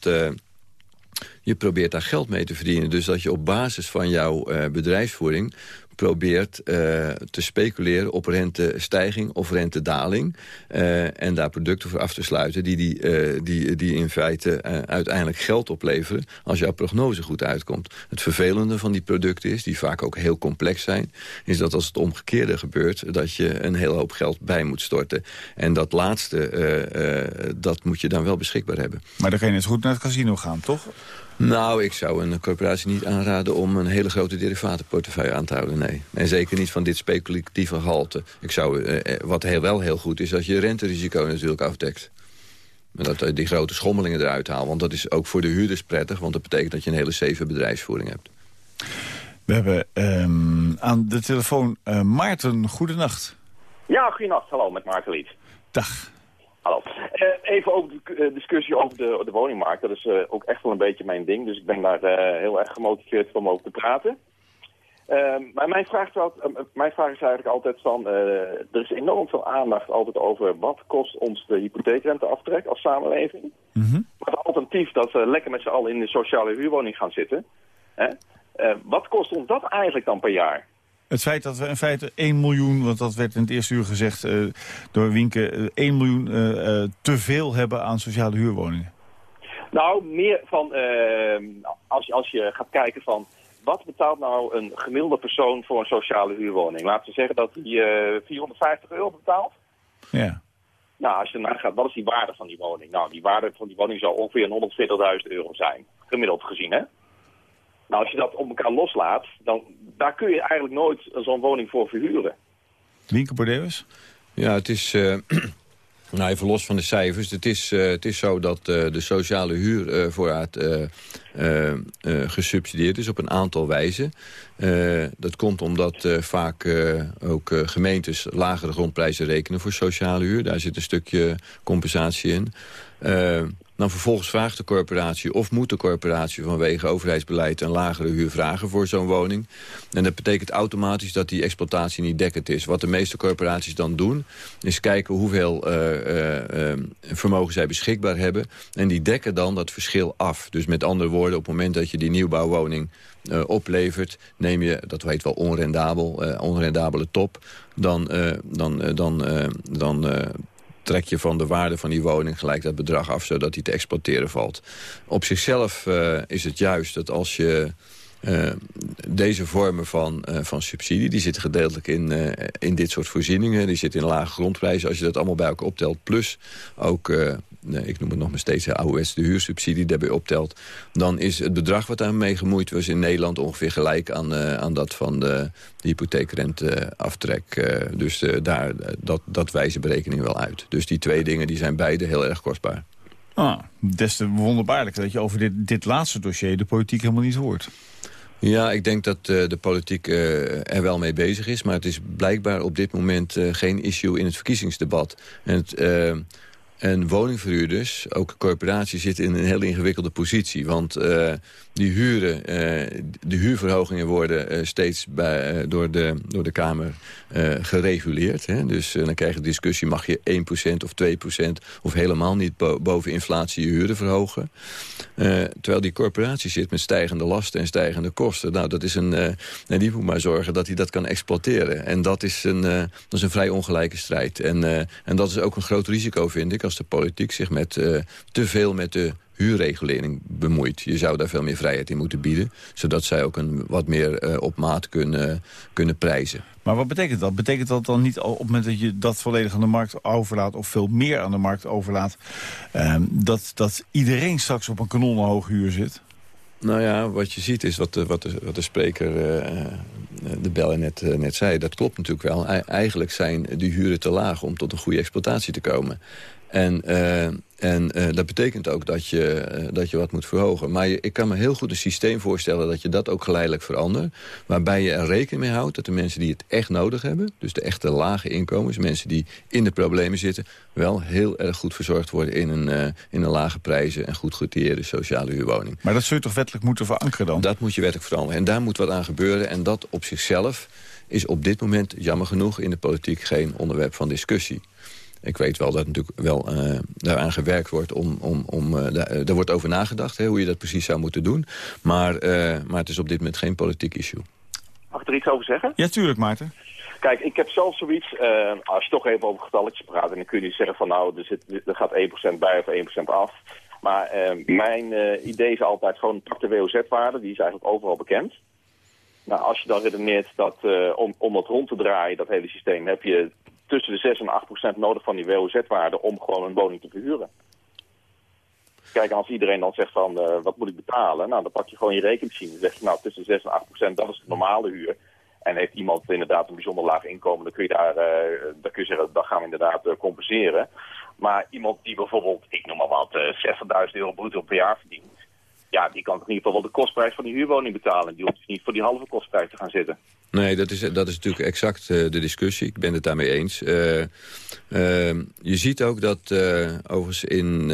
Speaker 4: je probeert daar geld mee te verdienen. Dus dat je op basis van jouw bedrijfsvoering probeert uh, te speculeren op rentestijging of rentedaling. Uh, en daar producten voor af te sluiten die, die, uh, die, die in feite uiteindelijk geld opleveren... als jouw prognose goed uitkomt. Het vervelende van die producten is, die vaak ook heel complex zijn... is dat als het omgekeerde gebeurt, dat je een hele hoop geld bij moet storten. En dat laatste, dat moet je dan wel beschikbaar hebben.
Speaker 3: Maar je net goed naar het casino gaan, toch?
Speaker 4: Nou, ik zou een corporatie niet aanraden om een hele grote derivatenportefeuille aan te houden, nee. En zeker niet van dit speculatieve gehalte. Ik zou, eh, eh wat heel, wel heel goed is, dat je renterisico natuurlijk afdekt. En dat je die grote schommelingen eruit haalt. Want dat is ook voor de huurders prettig, want dat betekent dat je een hele zeven bedrijfsvoering hebt.
Speaker 3: We hebben um, aan de telefoon uh, Maarten, goedenacht.
Speaker 7: Ja, goedenacht. Hallo, met Maarten Lied.
Speaker 3: Dag.
Speaker 7: Hallo. Uh, even over de uh, discussie over de, de, woningmarkt. Dat is uh, ook echt wel een beetje mijn ding. Dus ik ben daar heel erg gemotiveerd om over te praten. Ehm, maar mijn vraag, is mijn vraag is eigenlijk altijd van... er is enorm veel aandacht altijd over wat kost ons de hypotheekrenteaftrek als samenleving. Mm -hmm. Maar het alternatief dat we lekker met z'n allen in de sociale huurwoning gaan zitten. Hè? wat kost ons dat eigenlijk dan per jaar?
Speaker 3: Het feit dat we in feite 1 miljoen, want dat werd in het eerste uur gezegd uh, door Winke, 1 uh, miljoen uh, te veel hebben aan sociale huurwoningen.
Speaker 7: Nou, meer van, als, als je gaat kijken van, wat betaalt nou een gemiddelde persoon voor een sociale huurwoning? Laten we zeggen dat hij 450 euro betaalt.
Speaker 3: Ja.
Speaker 7: Nou, als je nagaat, wat is die waarde van die woning? Nou, die waarde van die woning zou ongeveer 140.000 euro zijn, gemiddeld gezien, hè? Nou, als je dat op elkaar loslaat, dan daar kun je eigenlijk nooit zo'n woning voor verhuren.
Speaker 3: Wienke Bordeus?
Speaker 4: Ja, het is... Uh, nou, even los van de cijfers. Het is, uh, het is zo dat uh, de sociale huurvoorraad gesubsidieerd is op een aantal wijzen. dat komt omdat vaak ook gemeentes lagere grondprijzen rekenen voor sociale huur. Daar zit een stukje compensatie in. Dan vervolgens vraagt de corporatie of moet de corporatie vanwege overheidsbeleid een lagere huur vragen voor zo'n woning. En dat betekent automatisch dat die exploitatie niet dekkend is. Wat de meeste corporaties dan doen, is kijken hoeveel uh, uh, vermogen zij beschikbaar hebben. En die dekken dan dat verschil af. Dus met andere woorden, op het moment dat je die nieuwbouwwoning oplevert, neem je, dat heet wel onrendabel, onrendabele top, dan, dan, dan, dan trek je van de waarde van die woning gelijk dat bedrag af... zodat die te exploiteren valt. Op zichzelf uh, is het juist dat als je... Uh, deze vormen van, uh, van subsidie, die zitten gedeeltelijk in, in dit soort voorzieningen. Die zitten in lage grondprijzen. Als je dat allemaal bij elkaar optelt, plus ook ik noem het nog maar steeds de AOS, de huursubsidie, daarbij optelt... dan is het bedrag wat daarmee gemoeid was in Nederland ongeveer gelijk aan, uh, aan dat van de, de hypotheekrenteaftrek. Uh, dus uh, daar, dat, dat wijzen berekeningen wel uit. Dus die twee dingen die zijn beide heel erg kostbaar.
Speaker 3: Ah, des te wonderbaarlijk dat je over dit, dit laatste dossier de politiek helemaal niet hoort.
Speaker 4: Ja, ik denk dat uh, de politiek uh, er wel mee bezig is. Maar het is blijkbaar op dit moment uh, geen issue in het verkiezingsdebat. En het, En woningverhuurders, ook corporaties, zitten in een heel ingewikkelde positie. Want uh, die huren, uh, de huurverhogingen worden uh, steeds bij, door, de, door de Kamer gereguleerd. Hè? Dus dan krijg je de discussie, mag je 1% of 2% of helemaal niet bo boven inflatie je huren verhogen. terwijl die corporatie zit met stijgende lasten en stijgende kosten. Nou, dat is een, en die moet maar zorgen dat hij dat kan exploiteren. En dat is een, dat is een vrij ongelijke strijd. En, en dat is ook een groot risico, vind ik, de politiek zich met, uh, te veel met de huurregulering bemoeit. Je zou daar veel meer vrijheid in moeten bieden... zodat zij ook een, wat meer uh, op maat kunnen, kunnen prijzen.
Speaker 3: Maar wat betekent dat? Betekent dat dan niet op het moment dat je dat volledig aan de markt overlaat... of veel meer aan de markt overlaat... Uh, dat, dat iedereen straks op een kanonnenhoog huur zit?
Speaker 4: Nou ja, wat je ziet is wat de, wat de, wat de spreker, uh, de Bellen net, uh, net zei. Dat klopt natuurlijk wel. Eigenlijk zijn die huren te laag om tot een goede exploitatie te komen. En, uh, en uh, dat betekent ook dat je, uh, dat je wat moet verhogen. Maar je, ik kan me heel goed een systeem voorstellen dat je dat ook geleidelijk verandert. Waarbij je er rekening mee houdt dat de mensen die het echt nodig hebben... dus de echte lage inkomens, mensen die in de problemen zitten... wel heel erg goed verzorgd worden in een, in een lage prijzen... en goed geteerde sociale huurwoning.
Speaker 3: Maar dat zul je toch wettelijk moeten verankeren dan?
Speaker 4: Dat moet je wettelijk veranderen. En daar moet wat aan gebeuren. En dat op zichzelf is op dit moment jammer genoeg in de politiek geen onderwerp van discussie. Ik weet wel dat natuurlijk wel uh, daaraan gewerkt wordt. Om, om, om, uh, daar, daar wordt over nagedacht hè, hoe je dat precies zou moeten doen. Maar, uh, maar het is op dit moment geen politiek issue.
Speaker 7: Mag ik er iets over zeggen?
Speaker 3: Ja, tuurlijk Maarten.
Speaker 7: Kijk, ik heb zelf zoiets, uh, als je toch even over getalletjes praat... en dan kun je zeggen van nou, er, zit, er gaat 1% bij of 1% af. Maar uh, mijn uh, idee is altijd gewoon pak de WOZ-waarde. Die is eigenlijk overal bekend. Nou, als je dan redeneert dat om, om dat rond te draaien, dat hele systeem... heb je tussen de 6 en 8 procent nodig van die WOZ-waarde om gewoon een woning te verhuren. Kijk, als iedereen dan zegt van, uh, wat moet ik betalen? Nou, dan pak je gewoon je rekenmachine. Dan zeg je, nou, tussen 6 en 8 procent, dat is de normale huur. En heeft iemand inderdaad een bijzonder laag inkomen, dan kun je, daar, uh, dan kun je zeggen, dat gaan we inderdaad uh, compenseren. Maar iemand die bijvoorbeeld, ik noem maar wat, 60.000 euro bruto per jaar verdient... ja, die kan in ieder geval wel de kostprijs van die huurwoning betalen. Die hoeft dus niet voor die halve kostprijs te gaan zitten.
Speaker 4: Nee, dat is, dat is natuurlijk exact uh, de discussie. Ik ben het daarmee eens. Uh, uh, je ziet ook dat overigens in...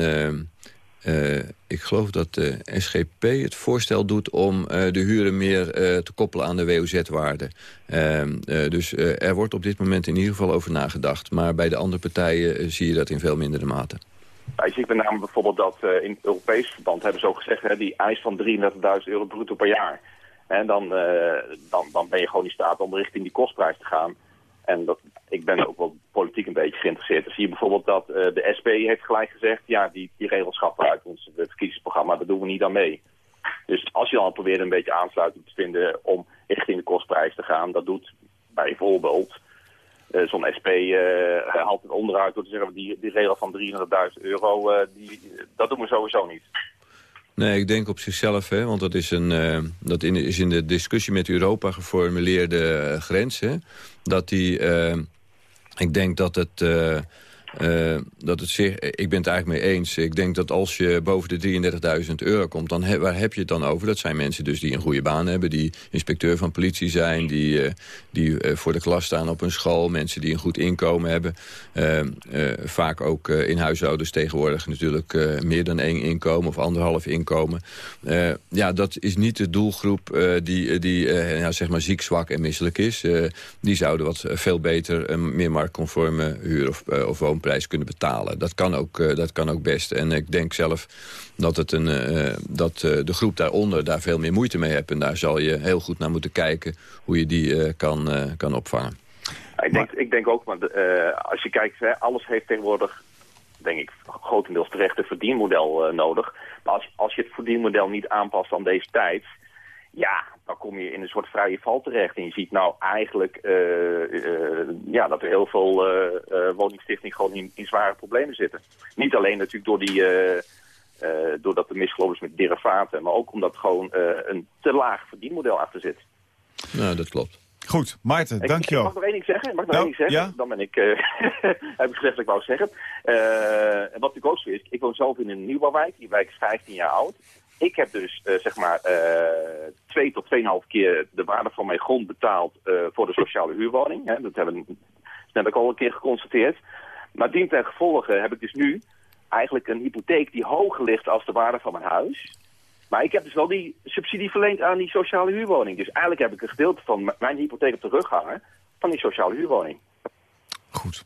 Speaker 4: ik geloof dat de SGP het voorstel doet om de huren meer te koppelen aan de WOZ-waarde. dus er wordt op dit moment in ieder geval over nagedacht. Maar bij de andere partijen zie je dat in veel mindere mate.
Speaker 7: Je ziet met name bijvoorbeeld dat in het Europees verband hebben ze ook gezegd... Hè, die eis van 33.000 euro bruto per jaar... En dan, uh, dan, dan ben je gewoon in staat om richting die kostprijs te gaan. En dat, ik ben ook wel politiek een beetje geïnteresseerd. Dan zie je bijvoorbeeld dat uh, de SP heeft gelijk gezegd... ja, die, die regels schaffen uit ons verkiezingsprogramma, daar doen we niet aan mee. Dus als je dan probeert een beetje aansluiting te vinden... om richting de kostprijs te gaan, dat doet bijvoorbeeld... Uh, Zo'n SP uh, haalt het onderuit door te zeggen... die, die regel van 300.000 euro, die, dat doen we sowieso niet.
Speaker 4: Nee, ik denk op zichzelf, hè, want dat is, een, dat in, is in de discussie met Europa geformuleerde grens. Hè, dat die, ik denk dat het... Uh, dat het zeer, ik ben het eigenlijk mee eens. Ik denk dat als je boven de 33.000 euro komt, dan waar heb je het dan over? Dat zijn mensen dus die een goede baan hebben, die inspecteur van politie zijn, die, uh, die uh, voor de klas staan op een school, mensen die een goed inkomen hebben. vaak ook in huishoudens tegenwoordig natuurlijk meer dan één inkomen of anderhalf inkomen. ja, dat is niet de doelgroep die, die ja, zeg maar ziek, zwak en misselijk is. die zouden wat veel beter een meer marktconforme huur of, of woon prijs kunnen betalen. Dat kan ook, uh, dat kan ook best. En ik denk zelf dat, het een, uh, dat uh, de groep daaronder daar veel meer moeite mee heeft. En daar zal je heel goed naar moeten kijken hoe je die kan, kan opvangen.
Speaker 7: Ik denk, ik denk ook, als je kijkt, alles heeft tegenwoordig denk ik, grotendeels terecht een verdienmodel nodig. Maar als, als je het verdienmodel niet aanpast aan deze tijd... ja, dan kom je in een soort vrije val terecht. En je ziet nou eigenlijk uh, uh, ja, dat er heel veel uh, woningstichtingen gewoon in, in, zware problemen zitten. Niet alleen natuurlijk door die, doordat er misgelopen is met derivaten, maar ook omdat gewoon een te laag verdienmodel achter zit.
Speaker 4: Nou, dat klopt.
Speaker 3: Goed, Maarten, dankjewel.
Speaker 7: Ik mag nog één ding zeggen. Mag nog nou, één ding zeggen. Ja? Dan ben ik, heb ik gezegd dat ik wou zeggen. en wat ik ook zo is, ik woon zelf in een nieuwbouwwijk. Die wijk is 15 jaar oud. Ik heb dus uh, zeg maar uh, twee tot tweeënhalf keer de waarde van mijn grond betaald uh, voor de sociale huurwoning. Hè. Dat hebben we net ook al een keer geconstateerd. Maar dien ten gevolge heb ik dus nu eigenlijk een hypotheek die hoger ligt als de waarde van mijn huis. Maar ik heb dus wel die subsidie verleend aan die sociale huurwoning. Dus eigenlijk heb ik een gedeelte van mijn hypotheek op de rug hangen van die sociale huurwoning.
Speaker 8: Goed.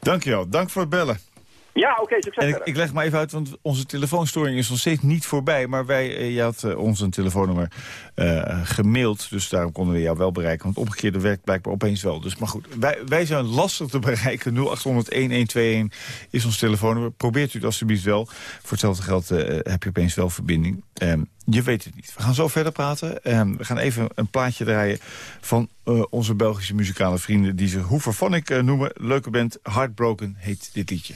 Speaker 8: Dankjewel. Dank voor het bellen.
Speaker 7: Ja, oké, succes
Speaker 8: En ik, leg maar even uit, want onze telefoonstoring is nog steeds niet voorbij. Maar wij, eh, je had eh, ons een telefoonnummer eh, gemaild, dus daarom konden we jou wel bereiken. Want omgekeerde werkt blijkbaar opeens wel. Dus, maar goed, wij, wij zijn lastig te bereiken. 0800-1121 is ons telefoonnummer. Probeert u het alstublieft wel. Voor hetzelfde geld heb je opeens wel verbinding. Ehm, je weet het niet. We gaan zo verder praten. Ehm, we gaan even een plaatje draaien van onze Belgische muzikale vrienden... die zich Hoever van ik noemen. Leuke band, Heartbroken heet dit liedje.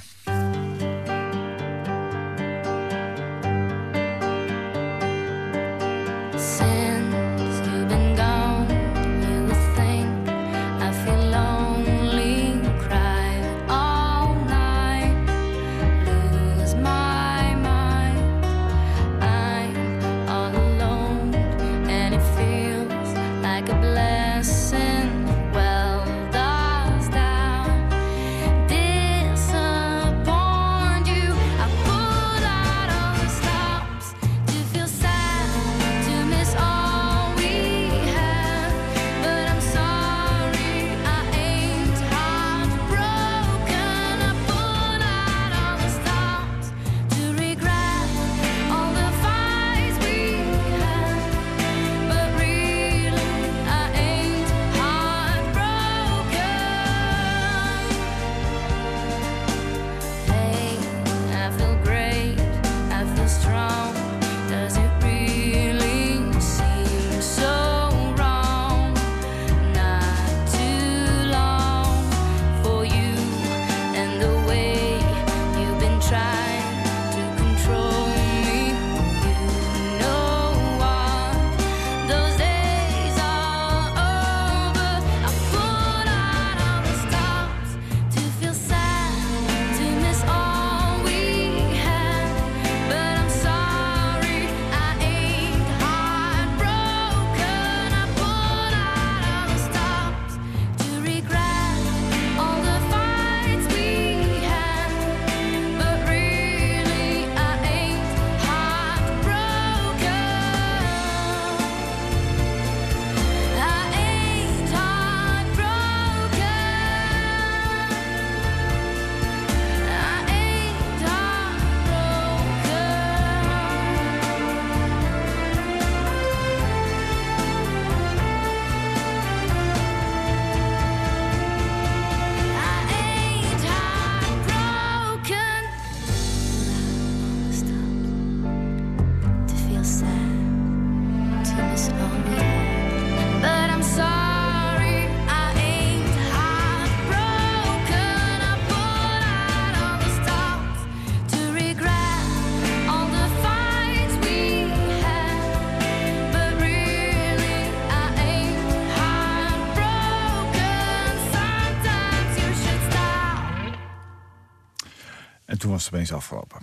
Speaker 8: Opeens afgelopen.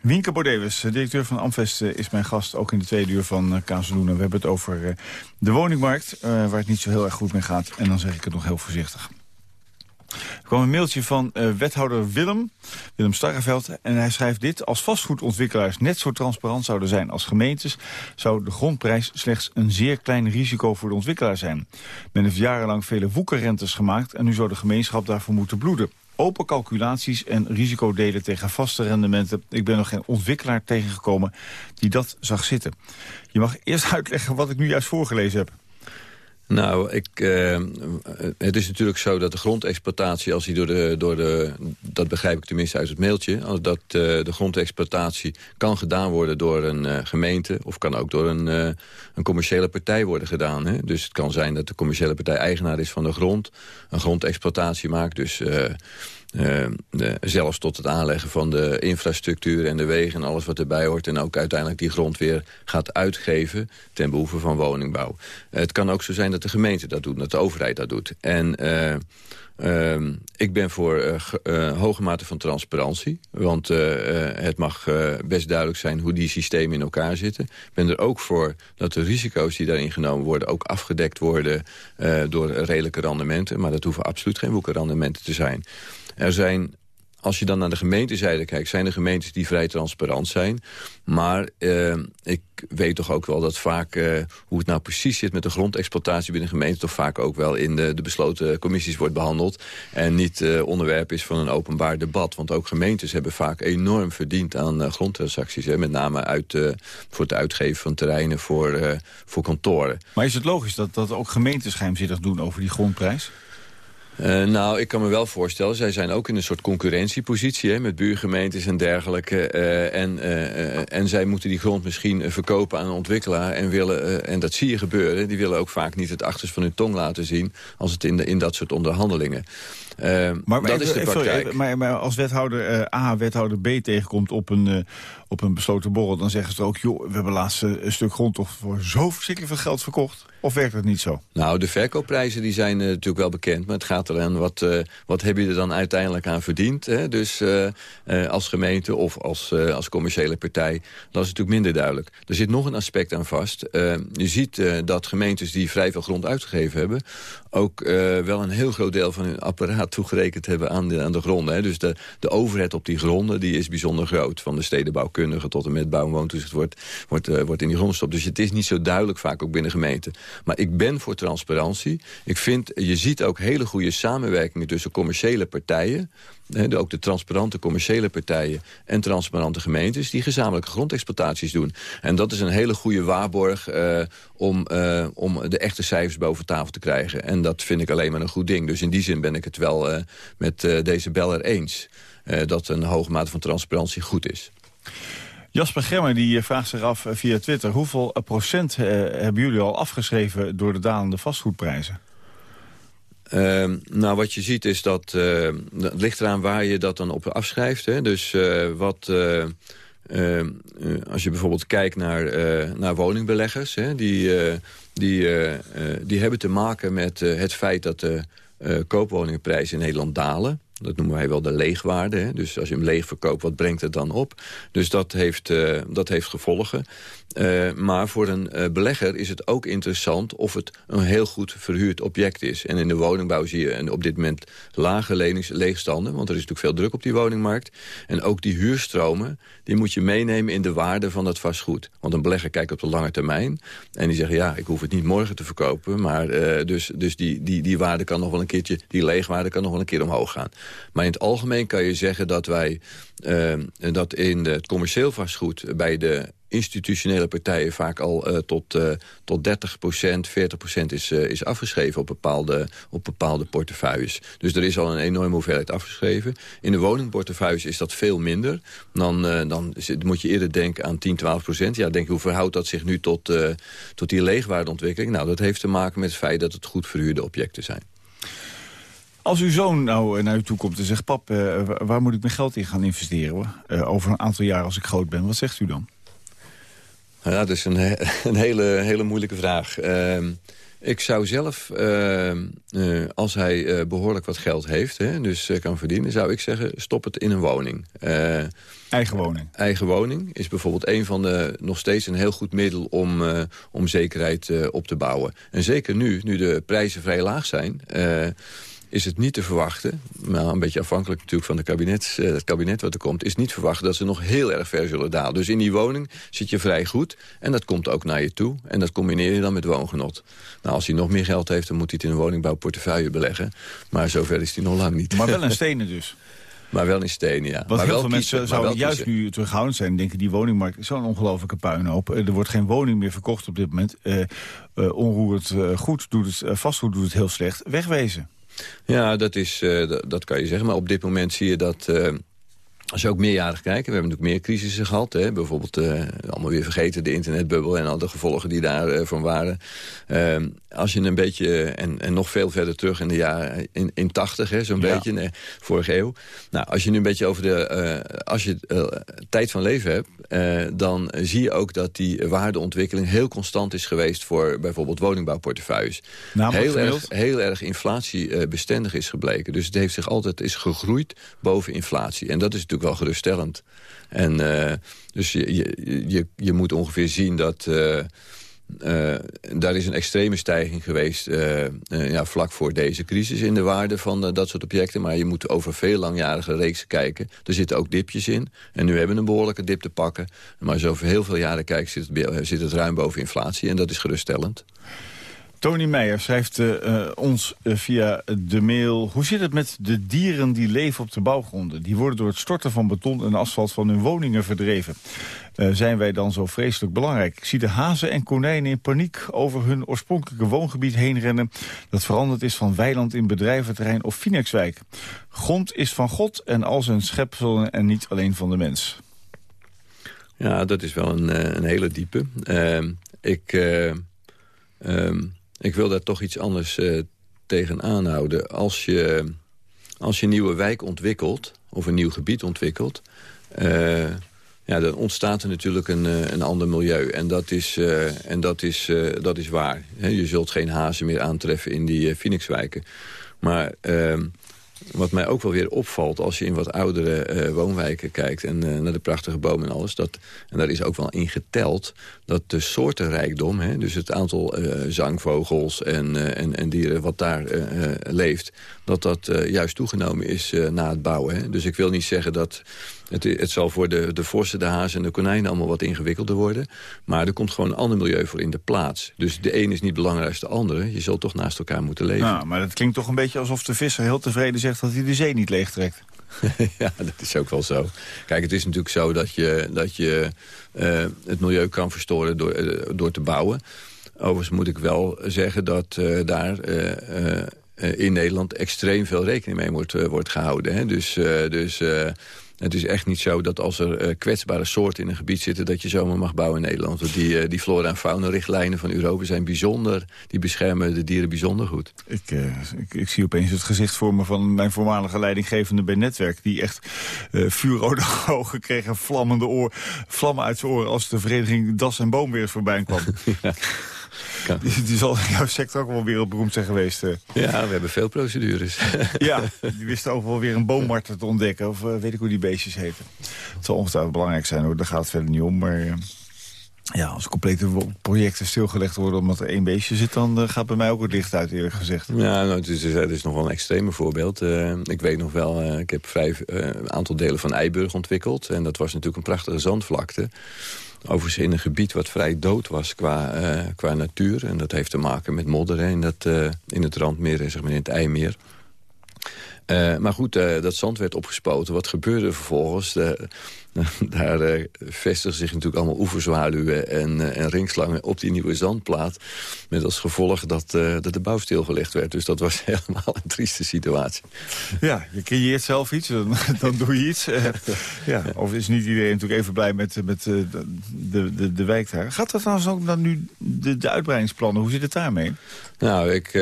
Speaker 8: Wienke Bordewes, directeur van Amvest, eh, is mijn gast. Ook in de tweede uur van uh, Kazeloenen. We hebben het over eh, de woningmarkt, eh, waar het niet zo heel erg goed mee gaat. En dan zeg ik het nog heel voorzichtig. Er kwam een mailtje van eh, wethouder Willem, Willem Starreveld. En hij schrijft dit. Als vastgoedontwikkelaars net zo transparant zouden zijn als gemeentes... zou de grondprijs slechts een zeer klein risico voor de ontwikkelaar zijn. Men heeft jarenlang vele woekerrentes gemaakt... en nu zou de gemeenschap daarvoor moeten bloeden. Open calculaties en risicodelen tegen vaste rendementen. Ik ben nog geen ontwikkelaar tegengekomen die dat zag zitten. Je mag eerst uitleggen wat ik nu juist voorgelezen heb.
Speaker 4: Nou, ik, eh, het is natuurlijk zo dat de grondexploitatie, als die door de, door de, dat begrijp ik tenminste uit het mailtje, dat eh, de grondexploitatie kan gedaan worden door een eh, gemeente of kan ook door een, een commerciële partij worden gedaan. Hè? Dus het kan zijn dat de commerciële partij eigenaar is van de grond, een grondexploitatie maakt, dus eh, eh, de- zelfs tot het aanleggen van de infrastructuur en de wegen en alles wat erbij hoort. En ook uiteindelijk die grond weer gaat uitgeven ten behoeve van woningbouw. het kan ook zo zijn dat de gemeente dat doet, dat de overheid dat doet. En eh, ehm, ik ben voor eh, ge- eh, hoge mate van transparantie. Want eh, eh, het mag eh, best duidelijk zijn hoe die systemen in elkaar zitten. Ik ben er ook voor dat de risico's die daarin genomen worden... ook afgedekt worden eh, door redelijke rendementen. Maar dat hoeven absoluut geen woekerrendementen te zijn. Er zijn als je dan naar de gemeentezijde kijkt... zijn er gemeentes die vrij transparant zijn. Maar eh, ik weet toch ook wel dat vaak... eh, hoe het nou precies zit met de grondexploitatie binnen gemeenten... toch vaak ook wel in de, de besloten commissies wordt behandeld... en niet eh, onderwerp is van een openbaar debat. Want ook gemeentes hebben vaak enorm verdiend aan grondtransacties. Hè, met name uit, voor het uitgeven van terreinen voor, voor kantoren.
Speaker 3: Maar is het logisch dat, dat ook gemeentes geheimzinnig doen over die grondprijs?
Speaker 4: Eh, nou, ik kan me wel voorstellen, zij zijn ook in een soort concurrentiepositie... Hè, met buurgemeentes en dergelijke. eh, en, eh, en zij moeten die grond misschien verkopen aan een ontwikkelaar... En, willen, en dat zie je gebeuren. Die willen ook vaak niet het achterste van hun tong laten zien... als het in, de, in dat soort onderhandelingen.
Speaker 3: Maar,
Speaker 4: dat
Speaker 3: even-
Speaker 4: is de
Speaker 3: even- sorry,
Speaker 4: praktijk.
Speaker 3: even- maar, maar als wethouder A wethouder B tegenkomt op een, op een besloten borrel... dan zeggen ze ook, joh, we hebben laatst eh, een stuk grond toch voor zo verschrikkelijk veel geld verkocht. Of werkt dat niet zo?
Speaker 4: Nou, de verkoopprijzen die zijn eh, natuurlijk wel bekend. Maar het gaat eraan, wat, eh, wat heb je er dan uiteindelijk aan verdiend? Hè? Dus als gemeente of als, als commerciële partij. Dat is natuurlijk minder duidelijk. Er zit nog een aspect aan vast. Je ziet dat gemeentes die vrij veel grond uitgegeven hebben... ook wel een heel groot deel van hun apparaat toegerekend hebben aan de, aan de gronden. Hè? Dus de, de overheid op die gronden die is bijzonder groot. Van de tot en met bouw- en woontoezicht wordt, wordt, eh, wordt in die grond gestopt. Dus het is niet zo duidelijk vaak ook binnen gemeenten. Maar ik ben voor transparantie. Ik vind, je ziet ook hele goede samenwerkingen tussen commerciële partijen... ook de transparante commerciële partijen en transparante gemeentes... die gezamenlijke grondexploitaties doen. En dat is een hele goede waarborg eh, om, eh, om de echte cijfers boven tafel te krijgen. En dat vind ik alleen maar een goed ding. Dus in die zin ben ik het wel eh, met eh, deze beller eens... eh, dat een hoge mate van transparantie goed is.
Speaker 3: Jasper Gemmer die eh, vraagt zich af eh, via Twitter... hoeveel eh, procent hebben jullie al afgeschreven door de dalende vastgoedprijzen?
Speaker 4: Ehm, nou, wat je ziet is dat... eh, het ligt eraan waar je dat dan op afschrijft. Hè? Dus wat... als je bijvoorbeeld kijkt naar, naar woningbeleggers... Hè, die, die, die hebben te maken met het feit dat de koopwoningenprijzen in Nederland dalen. Dat noemen wij wel de leegwaarde. Hè? Dus als je hem leeg verkoopt, wat brengt het dan op? Dus dat heeft, eh, dat heeft gevolgen. Eh, maar voor een eh, belegger is het ook interessant of het een heel goed verhuurd object is. En in de woningbouw zie je op dit moment lage lenings, leegstanden. Want er is natuurlijk veel druk op die woningmarkt. En ook die huurstromen, die moet je meenemen in de waarde van dat vastgoed. Want een belegger kijkt op de lange termijn. En die zegt, ja, ik hoef het niet morgen te verkopen. Maar eh, dus, dus die, die, die waarde kan nog wel een keertje, die leegwaarde kan nog wel een keer omhoog gaan. Maar in het algemeen kan je zeggen dat wij dat in het commercieel vastgoed bij de institutionele partijen vaak al eh, tot, eh, tot 30% 40% is, eh, is afgeschreven op bepaalde, op bepaalde portefeuilles. Dus er is al een enorme hoeveelheid afgeschreven. In de woningportefeuilles is dat veel minder. Dan, dan moet je eerder denken aan 10, 12 procent. Ja, denk hoe verhoudt dat zich nu tot, tot die leegwaardeontwikkeling? Nou, dat heeft te maken met het feit dat het goed verhuurde objecten zijn.
Speaker 3: Als uw zoon nou naar u toe komt en zegt... pap, wa- waar moet ik mijn geld in gaan investeren? over een aantal jaar als ik groot ben. Wat zegt u dan?
Speaker 4: Nou Ja, dat is een, he- een hele, hele moeilijke vraag. Ehm, ik zou zelf, ehm, eh, als hij eh, behoorlijk wat geld heeft... Hè, dus eh, kan verdienen, zou ik zeggen, stop het in een woning.
Speaker 3: Eigen woning.
Speaker 4: eigen woning is bijvoorbeeld een van de, nog steeds een heel goed middel om, om zekerheid op te bouwen. En zeker nu, nu de prijzen vrij laag zijn, is het niet te verwachten, maar een beetje afhankelijk natuurlijk van de kabinet, eh, het kabinet wat er komt, is niet te verwachten dat ze nog heel erg ver zullen dalen. Dus in die woning zit je vrij goed en dat komt ook naar je toe. En dat combineer je dan met woongenot. Nou, als hij nog meer geld heeft, dan moet hij het in een woningbouwportefeuille beleggen. Maar zover is hij nog lang niet.
Speaker 3: Maar wel in stenen dus.
Speaker 4: maar wel in stenen, ja.
Speaker 3: Want
Speaker 4: maar
Speaker 3: heel
Speaker 4: wel
Speaker 3: veel mensen
Speaker 4: kiezen,
Speaker 3: zouden juist
Speaker 4: kiezen.
Speaker 3: nu terughoudend zijn... en denken die woningmarkt is zo'n ongelofelijke puinhoop. Eh, Er wordt geen woning meer verkocht op dit moment. Eh, onroerend goed doet het, vastgoed doet het heel slecht. Wegwezen.
Speaker 4: Ja, dat, is, eh, dat, kan je zeggen. Maar op dit moment zie je dat... eh, als je ook meerjarig kijkt, we hebben natuurlijk meer crisissen gehad. Hè? Bijvoorbeeld, eh, allemaal weer vergeten, de internetbubbel en al de gevolgen die daarvan van waren. Ehm, als je een beetje, en, en nog veel verder terug in de jaren, in, in 80, hè, zo'n
Speaker 3: Ja.
Speaker 4: beetje, nee, vorige eeuw. Nou, als je nu een beetje over de, eh, als je eh, tijd van leven hebt, eh, dan zie je ook dat die waardeontwikkeling heel constant is geweest voor bijvoorbeeld woningbouwportefeuilles.
Speaker 3: Namelijk
Speaker 4: heel, erg, heel erg inflatiebestendig is gebleken. Dus het heeft zich altijd is gegroeid boven inflatie. En dat is natuurlijk wel geruststellend. En dus je, je, je, je moet ongeveer zien dat... eh, daar is een extreme stijging geweest eh, eh, ja, vlak voor deze crisis in de waarde van dat soort objecten. Maar je moet over veel langjarige reeksen kijken. Er zitten ook dipjes in. En nu hebben we een behoorlijke dip te pakken. Maar als je over heel veel jaren kijkt zit het, zit het ruim boven inflatie. En dat is geruststellend.
Speaker 3: Tony Meijer schrijft ons via de mail... Hoe zit het met de dieren die leven op de bouwgronden? Die worden door het storten van beton en asfalt van hun woningen verdreven. Eh, zijn wij dan zo vreselijk belangrijk? Ik zie de hazen en konijnen in paniek over hun oorspronkelijke woongebied heen rennen... dat veranderd is van weiland in bedrijventerrein of Phoenixwijk. Grond is van God en al zijn schepselen en niet alleen van de mens.
Speaker 4: Ja, dat is wel een, eh, een hele diepe. Ehm, ik, eh, ehm, ik wil daar toch iets anders eh, tegen aanhouden. Als je, als je een nieuwe wijk ontwikkelt, of een nieuw gebied ontwikkelt... dan ontstaat er natuurlijk een, eh, een ander milieu. En dat is, eh, en dat is, eh, dat is waar. Je zult geen hazen meer aantreffen in die Phoenixwijken. Maar ehm, wat mij ook wel weer opvalt als je in wat oudere woonwijken kijkt... en naar de prachtige bomen en alles... Dat, en daar is ook wel in geteld dat de soortenrijkdom... Dus het aantal zangvogels en, en, en dieren wat daar leeft... dat dat juist toegenomen is na het bouwen. Dus ik wil niet zeggen dat... Het, het zal voor de, de vossen, de hazen en de konijnen allemaal wat ingewikkelder worden. Maar er komt gewoon een ander milieu voor in de plaats. Dus de een is niet belangrijker dan de andere. Je zult toch naast elkaar moeten leven.
Speaker 3: Nou, maar dat klinkt toch een beetje alsof de visser heel tevreden zegt... dat hij de zee niet leegtrekt.
Speaker 4: ja, dat is ook wel zo. Kijk, het is natuurlijk zo dat je, dat je eh, het milieu kan verstoren door, eh, door te bouwen. Overigens moet ik wel zeggen dat eh, daar in Nederland extreem veel rekening mee wordt, wordt gehouden. Hè? Dus, dus het is echt niet zo dat als er eh, kwetsbare soorten in een gebied zitten... dat je zomaar mag bouwen in Nederland. Want die, eh, die flora- en fauna-richtlijnen van Europa zijn bijzonder... die beschermen de dieren bijzonder goed.
Speaker 3: Ik, eh, ik, ik zie opeens het gezicht voor me van mijn voormalige leidinggevende bij Netwerk... die echt vuurrode ogen kreeg en vlammende oor, vlammen uit zijn oren... als de vereniging Das en Boom weer voorbij kwam. Die, die zal in jouw sector ook wel wereldberoemd zijn geweest. eh.
Speaker 4: Ja, we hebben veel procedures.
Speaker 3: Ja, die wisten ook wel weer een boommarter te ontdekken. Of eh, weet ik hoe die beestjes heten. Het zal ongetwijfeld belangrijk zijn hoor, daar gaat het verder niet om. Maar eh, ja, als complete projecten stilgelegd worden omdat er één beestje zit... dan gaat bij mij ook het licht uit eerlijk gezegd.
Speaker 4: Ja, nou, het, is, het is nog wel een extreme voorbeeld. Ik weet nog wel, ik heb vrij eh, een aantal delen van Eiburg ontwikkeld. En dat was natuurlijk een prachtige zandvlakte. Overigens in een gebied wat vrij dood was qua, eh, qua natuur. En dat heeft te maken met modder hè, in, dat, eh, in het Randmeer en zeg maar in het IJmeer. Eh, maar goed, dat zand werd opgespoten. Wat gebeurde vervolgens? daar eh vestigen zich natuurlijk allemaal oeverzwaluwen en, eh, en ringslangen op die nieuwe zandplaat. Met als gevolg dat, eh, dat de bouw stilgelegd werd. Dus dat was helemaal een trieste situatie.
Speaker 3: Ja, je creëert zelf iets, dan, dan doe je iets. Ja, of is niet iedereen natuurlijk even blij met, met de, de, de wijk daar. Gaat dat trouwens ook dan nu de, de uitbreidingsplannen? Hoe zit het daarmee?
Speaker 4: Nou, ik,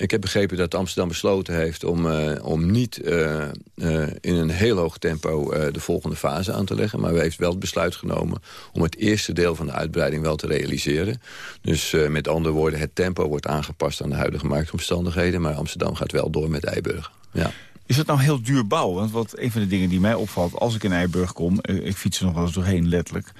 Speaker 4: ik heb begrepen dat Amsterdam besloten heeft om, eh, om niet eh, eh, in een heel hoog tempo de volgende fase aan te leggen. Maar we heeft wel het besluit genomen om het eerste deel van de uitbreiding wel te realiseren. Dus met andere woorden, het tempo wordt aangepast aan de huidige marktomstandigheden. Maar Amsterdam gaat wel door met Eiburg. Ja.
Speaker 3: Is het nou heel duur bouwen? Want wat, een van de dingen die mij opvalt als ik in Eiburg kom... ik fiets er nog wel eens doorheen, letterlijk...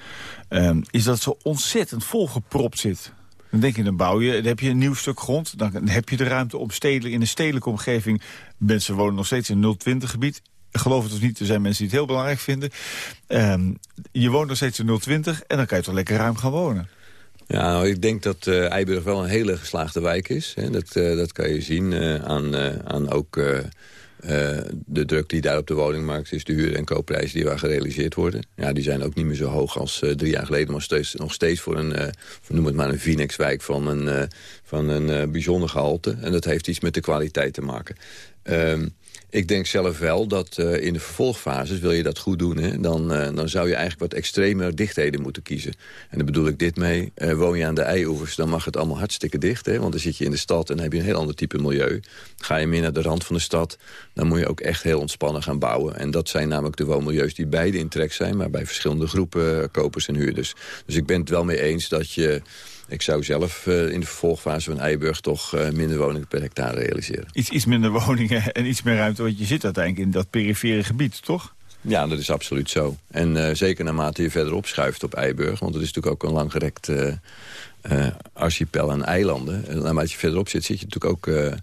Speaker 3: ehm, is dat zo ontzettend volgepropt zit. Dan denk je, dan bouw je, dan heb je een nieuw stuk grond... dan heb je de ruimte om stedelijk, in een stedelijke omgeving... mensen wonen nog steeds in een 020-gebied... Geloof het of niet, er zijn mensen die het heel belangrijk vinden. Ehm, je woont nog steeds in 020 en dan kan je toch lekker ruim gaan wonen.
Speaker 4: Ja, nou, ik denk dat eh Eiburg wel een hele geslaagde wijk is. Hè. Dat, eh, dat kan je zien eh, aan, aan ook eh, de druk die daar op de woningmarkt is. De huur- en koopprijzen die waar gerealiseerd worden. Ja, die zijn ook niet meer zo hoog als eh, drie jaar geleden. Maar steeds, nog steeds voor een, voor, noem het maar een Phoenix-wijk van een, van een bijzonder gehalte. En dat heeft iets met de kwaliteit te maken. Ehm, ik denk zelf wel dat eh, in de vervolgfases, wil je dat goed doen... Hè, dan, eh, dan zou je eigenlijk wat extremer dichtheden moeten kiezen. En daar bedoel ik dit mee. Eh, woon je aan de eioevers, dan mag het allemaal hartstikke dicht. Hè, want dan zit je in de stad en dan heb je een heel ander type milieu. Ga je meer naar de rand van de stad, dan moet je ook echt heel ontspannen gaan bouwen. En dat zijn namelijk de woonmilieus die beide in trek zijn... maar bij verschillende groepen kopers en huurders. Dus ik ben het wel mee eens dat je... Ik zou zelf eh, in de vervolgfase van Eiburg toch eh, minder woningen per hectare realiseren.
Speaker 3: Iets, iets minder woningen en iets meer ruimte, want je zit uiteindelijk in dat perifere gebied, toch?
Speaker 4: Ja, dat is absoluut zo. En eh, zeker naarmate je verder opschuift op Eiburg... want het is natuurlijk ook een langgerekt archipel en eilanden. En naarmate je verderop zit, zit je natuurlijk ook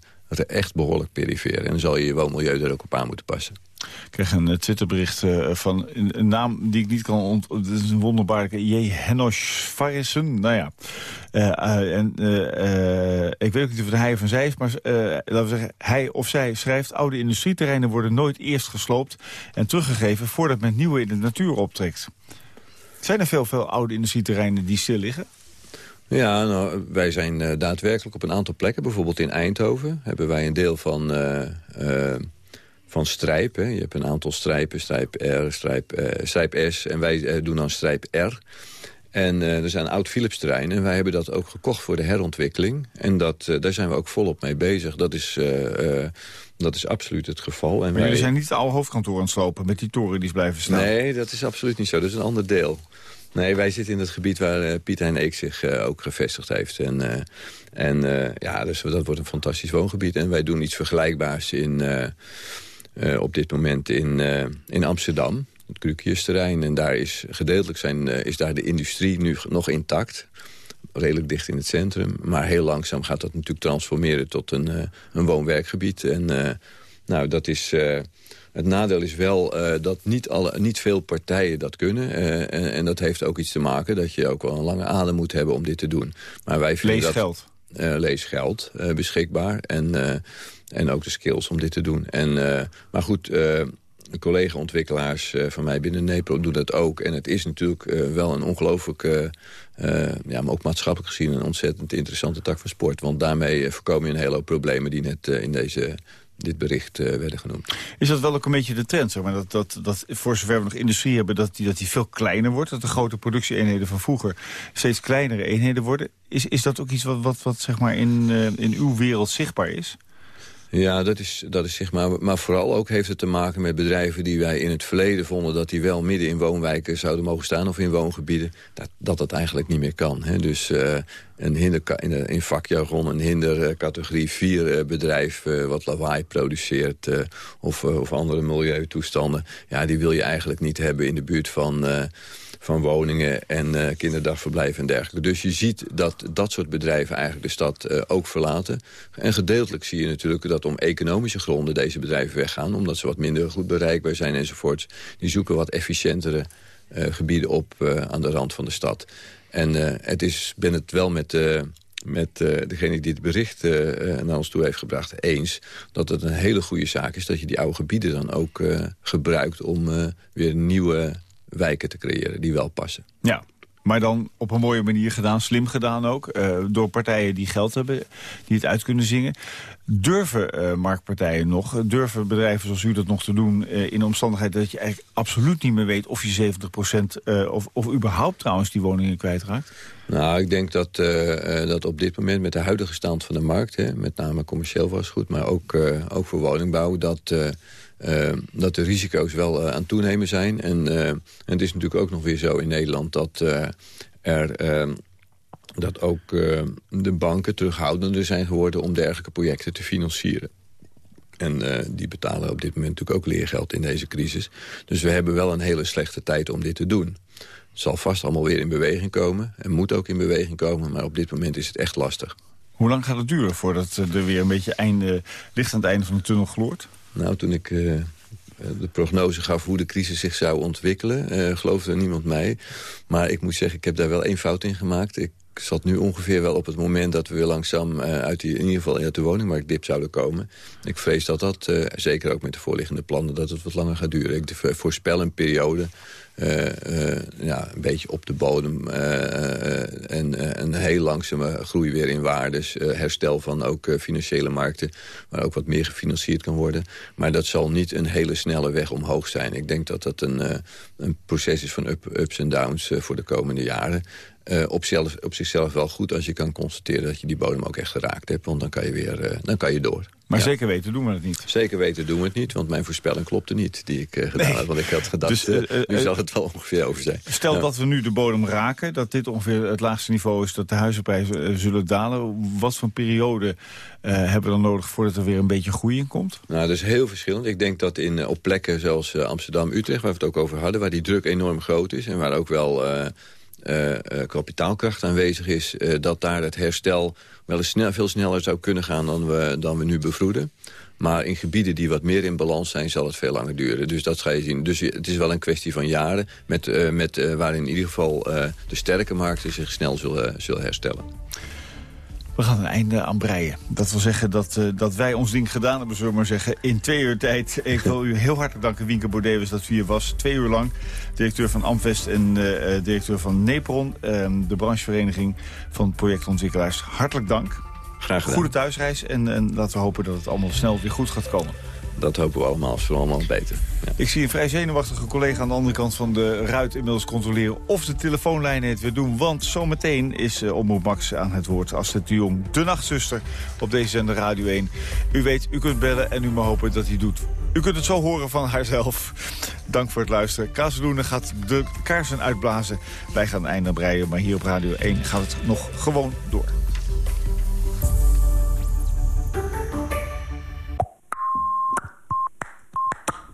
Speaker 4: echt behoorlijk perifeer. En dan zal je je woonmilieu er ook op aan moeten passen.
Speaker 3: Ik kreeg een eh, Twitterbericht eh, van een, naam die ik niet kan ont... Het is een wonderbaarlijke J. Henosh. Nou ja. Eh, en, ik weet ook niet of het hij of zij is, maar laten we zeggen, hij of zij schrijft... oude industrieterreinen worden nooit eerst gesloopt en teruggegeven... voordat men nieuwe in de natuur optrekt. Zijn er veel, veel oude industrieterreinen die stil liggen?
Speaker 4: Ja, nou, wij zijn daadwerkelijk op een aantal plekken. Bijvoorbeeld in Eindhoven hebben wij een deel van, van strijp. Hè. Je hebt een aantal strijpen, strijp R, strijp, eh, strijp S. En wij eh, doen dan strijp R. En eh, er zijn oud Philips terreinen. En wij hebben dat ook gekocht voor de herontwikkeling. En dat, daar zijn we ook volop mee bezig. Dat is, dat is absoluut het geval. En
Speaker 3: Maar
Speaker 4: wij-
Speaker 3: jullie zijn niet het oude hoofdkantoor aan het slopen... met die toren die blijven staan.
Speaker 4: Nee, dat is absoluut niet zo. Dat is een ander deel. Nee, wij zitten in het gebied waar Piet Hein Eek zich ook gevestigd heeft. En, en ja, dus dat wordt een fantastisch woongebied. En wij doen iets vergelijkbaars in, eh, op dit moment in, eh, in Amsterdam. Het Krukjesterrein. En daar is gedeeltelijk zijn, eh, is daar de industrie nu nog intact. Redelijk dicht in het centrum. Maar heel langzaam gaat dat natuurlijk transformeren tot een, een woon-werkgebied. En nou, dat is... het nadeel is wel dat niet, alle, niet veel partijen dat kunnen. en, en dat heeft ook iets te maken dat je ook wel een lange adem moet hebben om dit te doen. Maar wij vinden
Speaker 3: Lees
Speaker 4: dat,
Speaker 3: geld.
Speaker 4: leesgeld eh, beschikbaar. En, en ook de skills om dit te doen. En, eh, maar goed, eh, collega-ontwikkelaars eh, van mij binnen NEPRO doen dat ook. En het is natuurlijk wel een ongelooflijk... ja, maar ook maatschappelijk gezien een ontzettend interessante tak van sport. Want daarmee voorkom je een hele hoop problemen die net in deze, dit bericht werden genoemd.
Speaker 3: Is dat wel ook een beetje de trend? Zeg maar, dat, dat, dat voor zover we nog industrie hebben, dat die, dat die veel kleiner wordt. Dat de grote productieeenheden van vroeger steeds kleinere eenheden worden. Is, is dat ook iets wat, wat, wat zeg maar in, in uw wereld zichtbaar is?
Speaker 4: Ja, dat is, dat is zeg maar... Maar vooral ook heeft het te maken met bedrijven die wij in het verleden vonden... dat die wel midden in woonwijken zouden mogen staan of in woongebieden. Dat dat, dat eigenlijk niet meer kan. Hè. Dus eh, een hinder, in, in vakjargon een hinder categorie 4 bedrijf... eh, wat lawaai produceert eh, of, eh, of andere milieutoestanden... ja, die wil je eigenlijk niet hebben in de buurt van... van woningen en eh, kinderdagverblijven en dergelijke. Dus je ziet dat dat soort bedrijven eigenlijk de stad eh, ook verlaten. En gedeeltelijk zie je natuurlijk dat om economische gronden deze bedrijven weggaan... omdat ze wat minder goed bereikbaar zijn enzovoorts. Die zoeken wat efficiëntere eh, gebieden op aan de rand van de stad. En het is, ben het wel met... met degene die het bericht naar ons toe heeft gebracht eens... dat het een hele goede zaak is dat je die oude gebieden dan ook gebruikt... om weer nieuwe wijken te creëren die wel passen.
Speaker 3: Ja, maar dan op een mooie manier gedaan, slim gedaan ook. eh, door partijen die geld hebben, die het uit kunnen zingen. Durven eh, marktpartijen nog, durven bedrijven zoals u dat nog te doen... eh, in de omstandigheid dat je eigenlijk absoluut niet meer weet... of je 70% eh, of, of überhaupt trouwens die woningen kwijtraakt?
Speaker 4: Nou, ik denk dat, dat op dit moment met de huidige stand van de markt... Hè, met name commercieel vastgoed, maar ook, ook voor woningbouw... dat, eh, dat de risico's wel eh, aan toenemen zijn. En, eh, en het is natuurlijk ook nog weer zo in Nederland dat er... eh, dat ook de banken terughoudender zijn geworden... om dergelijke projecten te financieren. En die betalen op dit moment natuurlijk ook leergeld in deze crisis. Dus we hebben wel een hele slechte tijd om dit te doen. Het zal vast allemaal weer in beweging komen. En moet ook in beweging komen. Maar op dit moment is het echt lastig.
Speaker 3: Hoe lang gaat het duren voordat er weer een beetje einde, licht aan het einde van de tunnel gloort?
Speaker 4: Nou, toen ik eh, de prognose gaf hoe de crisis zich zou ontwikkelen... eh, geloofde niemand mij. Maar ik moet zeggen, ik heb daar wel één fout in gemaakt. Ik zat nu ongeveer wel op het moment dat we weer langzaam... eh, uit in ieder geval uit de woningmarktdip zouden komen. Ik vrees dat dat, zeker ook met de voorliggende plannen... dat het wat langer gaat duren. Ik vo- voorspel een periode... eh, eh, ja, een beetje op de bodem eh, en een heel langzame groei weer in waardes. herstel van ook financiële markten, waar ook wat meer gefinancierd kan worden. Maar dat zal niet een hele snelle weg omhoog zijn. Ik denk dat dat een, een proces is van up, ups en downs voor de komende jaren. Eh, op, zelf, op zichzelf wel goed als je kan constateren dat je die bodem ook echt geraakt hebt. Want dan kan je weer eh, dan kan je door.
Speaker 3: Maar
Speaker 4: Ja.
Speaker 3: zeker weten doen we het niet.
Speaker 4: Zeker weten doen we het niet, want mijn voorspelling klopte niet die ik eh, gedaan
Speaker 3: Nee.
Speaker 4: had. Want ik had gedacht,
Speaker 3: Dus,
Speaker 4: nu zal het wel ongeveer over zijn.
Speaker 3: Stel
Speaker 4: Ja.
Speaker 3: dat we nu de bodem raken, dat dit ongeveer het laagste niveau is... dat de huizenprijzen zullen dalen. Wat voor periode hebben we dan nodig voordat er weer een beetje groei in komt?
Speaker 4: Nou, dat is heel verschillend. Ik denk dat in, op plekken zoals Amsterdam, Utrecht, waar we het ook over hadden... waar die druk enorm groot is en waar ook wel... eh, eh, eh, kapitaalkracht aanwezig is... eh, dat daar het herstel wel eens snel, veel sneller zou kunnen gaan dan we, dan we nu bevroeden. Maar in gebieden die wat meer in balans zijn, zal het veel langer duren. Dus dat ga je zien. Dus het is wel een kwestie van jaren... Met, met, waarin in ieder geval de sterke markten zich snel zullen, zullen herstellen.
Speaker 3: We gaan een einde aan breien. Dat wil zeggen dat, eh, dat wij ons ding gedaan hebben, zullen we maar zeggen. In twee uur tijd. Ik wil u heel hartelijk danken, Wienke Bordewes, dat u hier was. Twee uur lang. Directeur van Amvest en eh, eh, directeur van Nepron. ehm, de branchevereniging van projectontwikkelaars. Hartelijk dank.
Speaker 4: Graag gedaan.
Speaker 3: Goede thuisreis. En, en laten we hopen dat het allemaal snel weer goed gaat komen.
Speaker 4: Dat hopen we allemaal. Het is allemaal beter. Ja.
Speaker 3: Ik zie een vrij zenuwachtige collega aan de andere kant van de ruit inmiddels controleren of de telefoonlijn het weer doen. Want zometeen is uh, Max aan het woord. Astrid de Jong, de nachtzuster op deze zender Radio 1. U weet, u kunt bellen en u mag hopen dat hij doet. U kunt het zo horen van haarzelf. Dank voor het luisteren. Kazeloenen gaat de kaarsen uitblazen. Wij gaan einde breien, maar hier op Radio 1 gaat het nog gewoon door.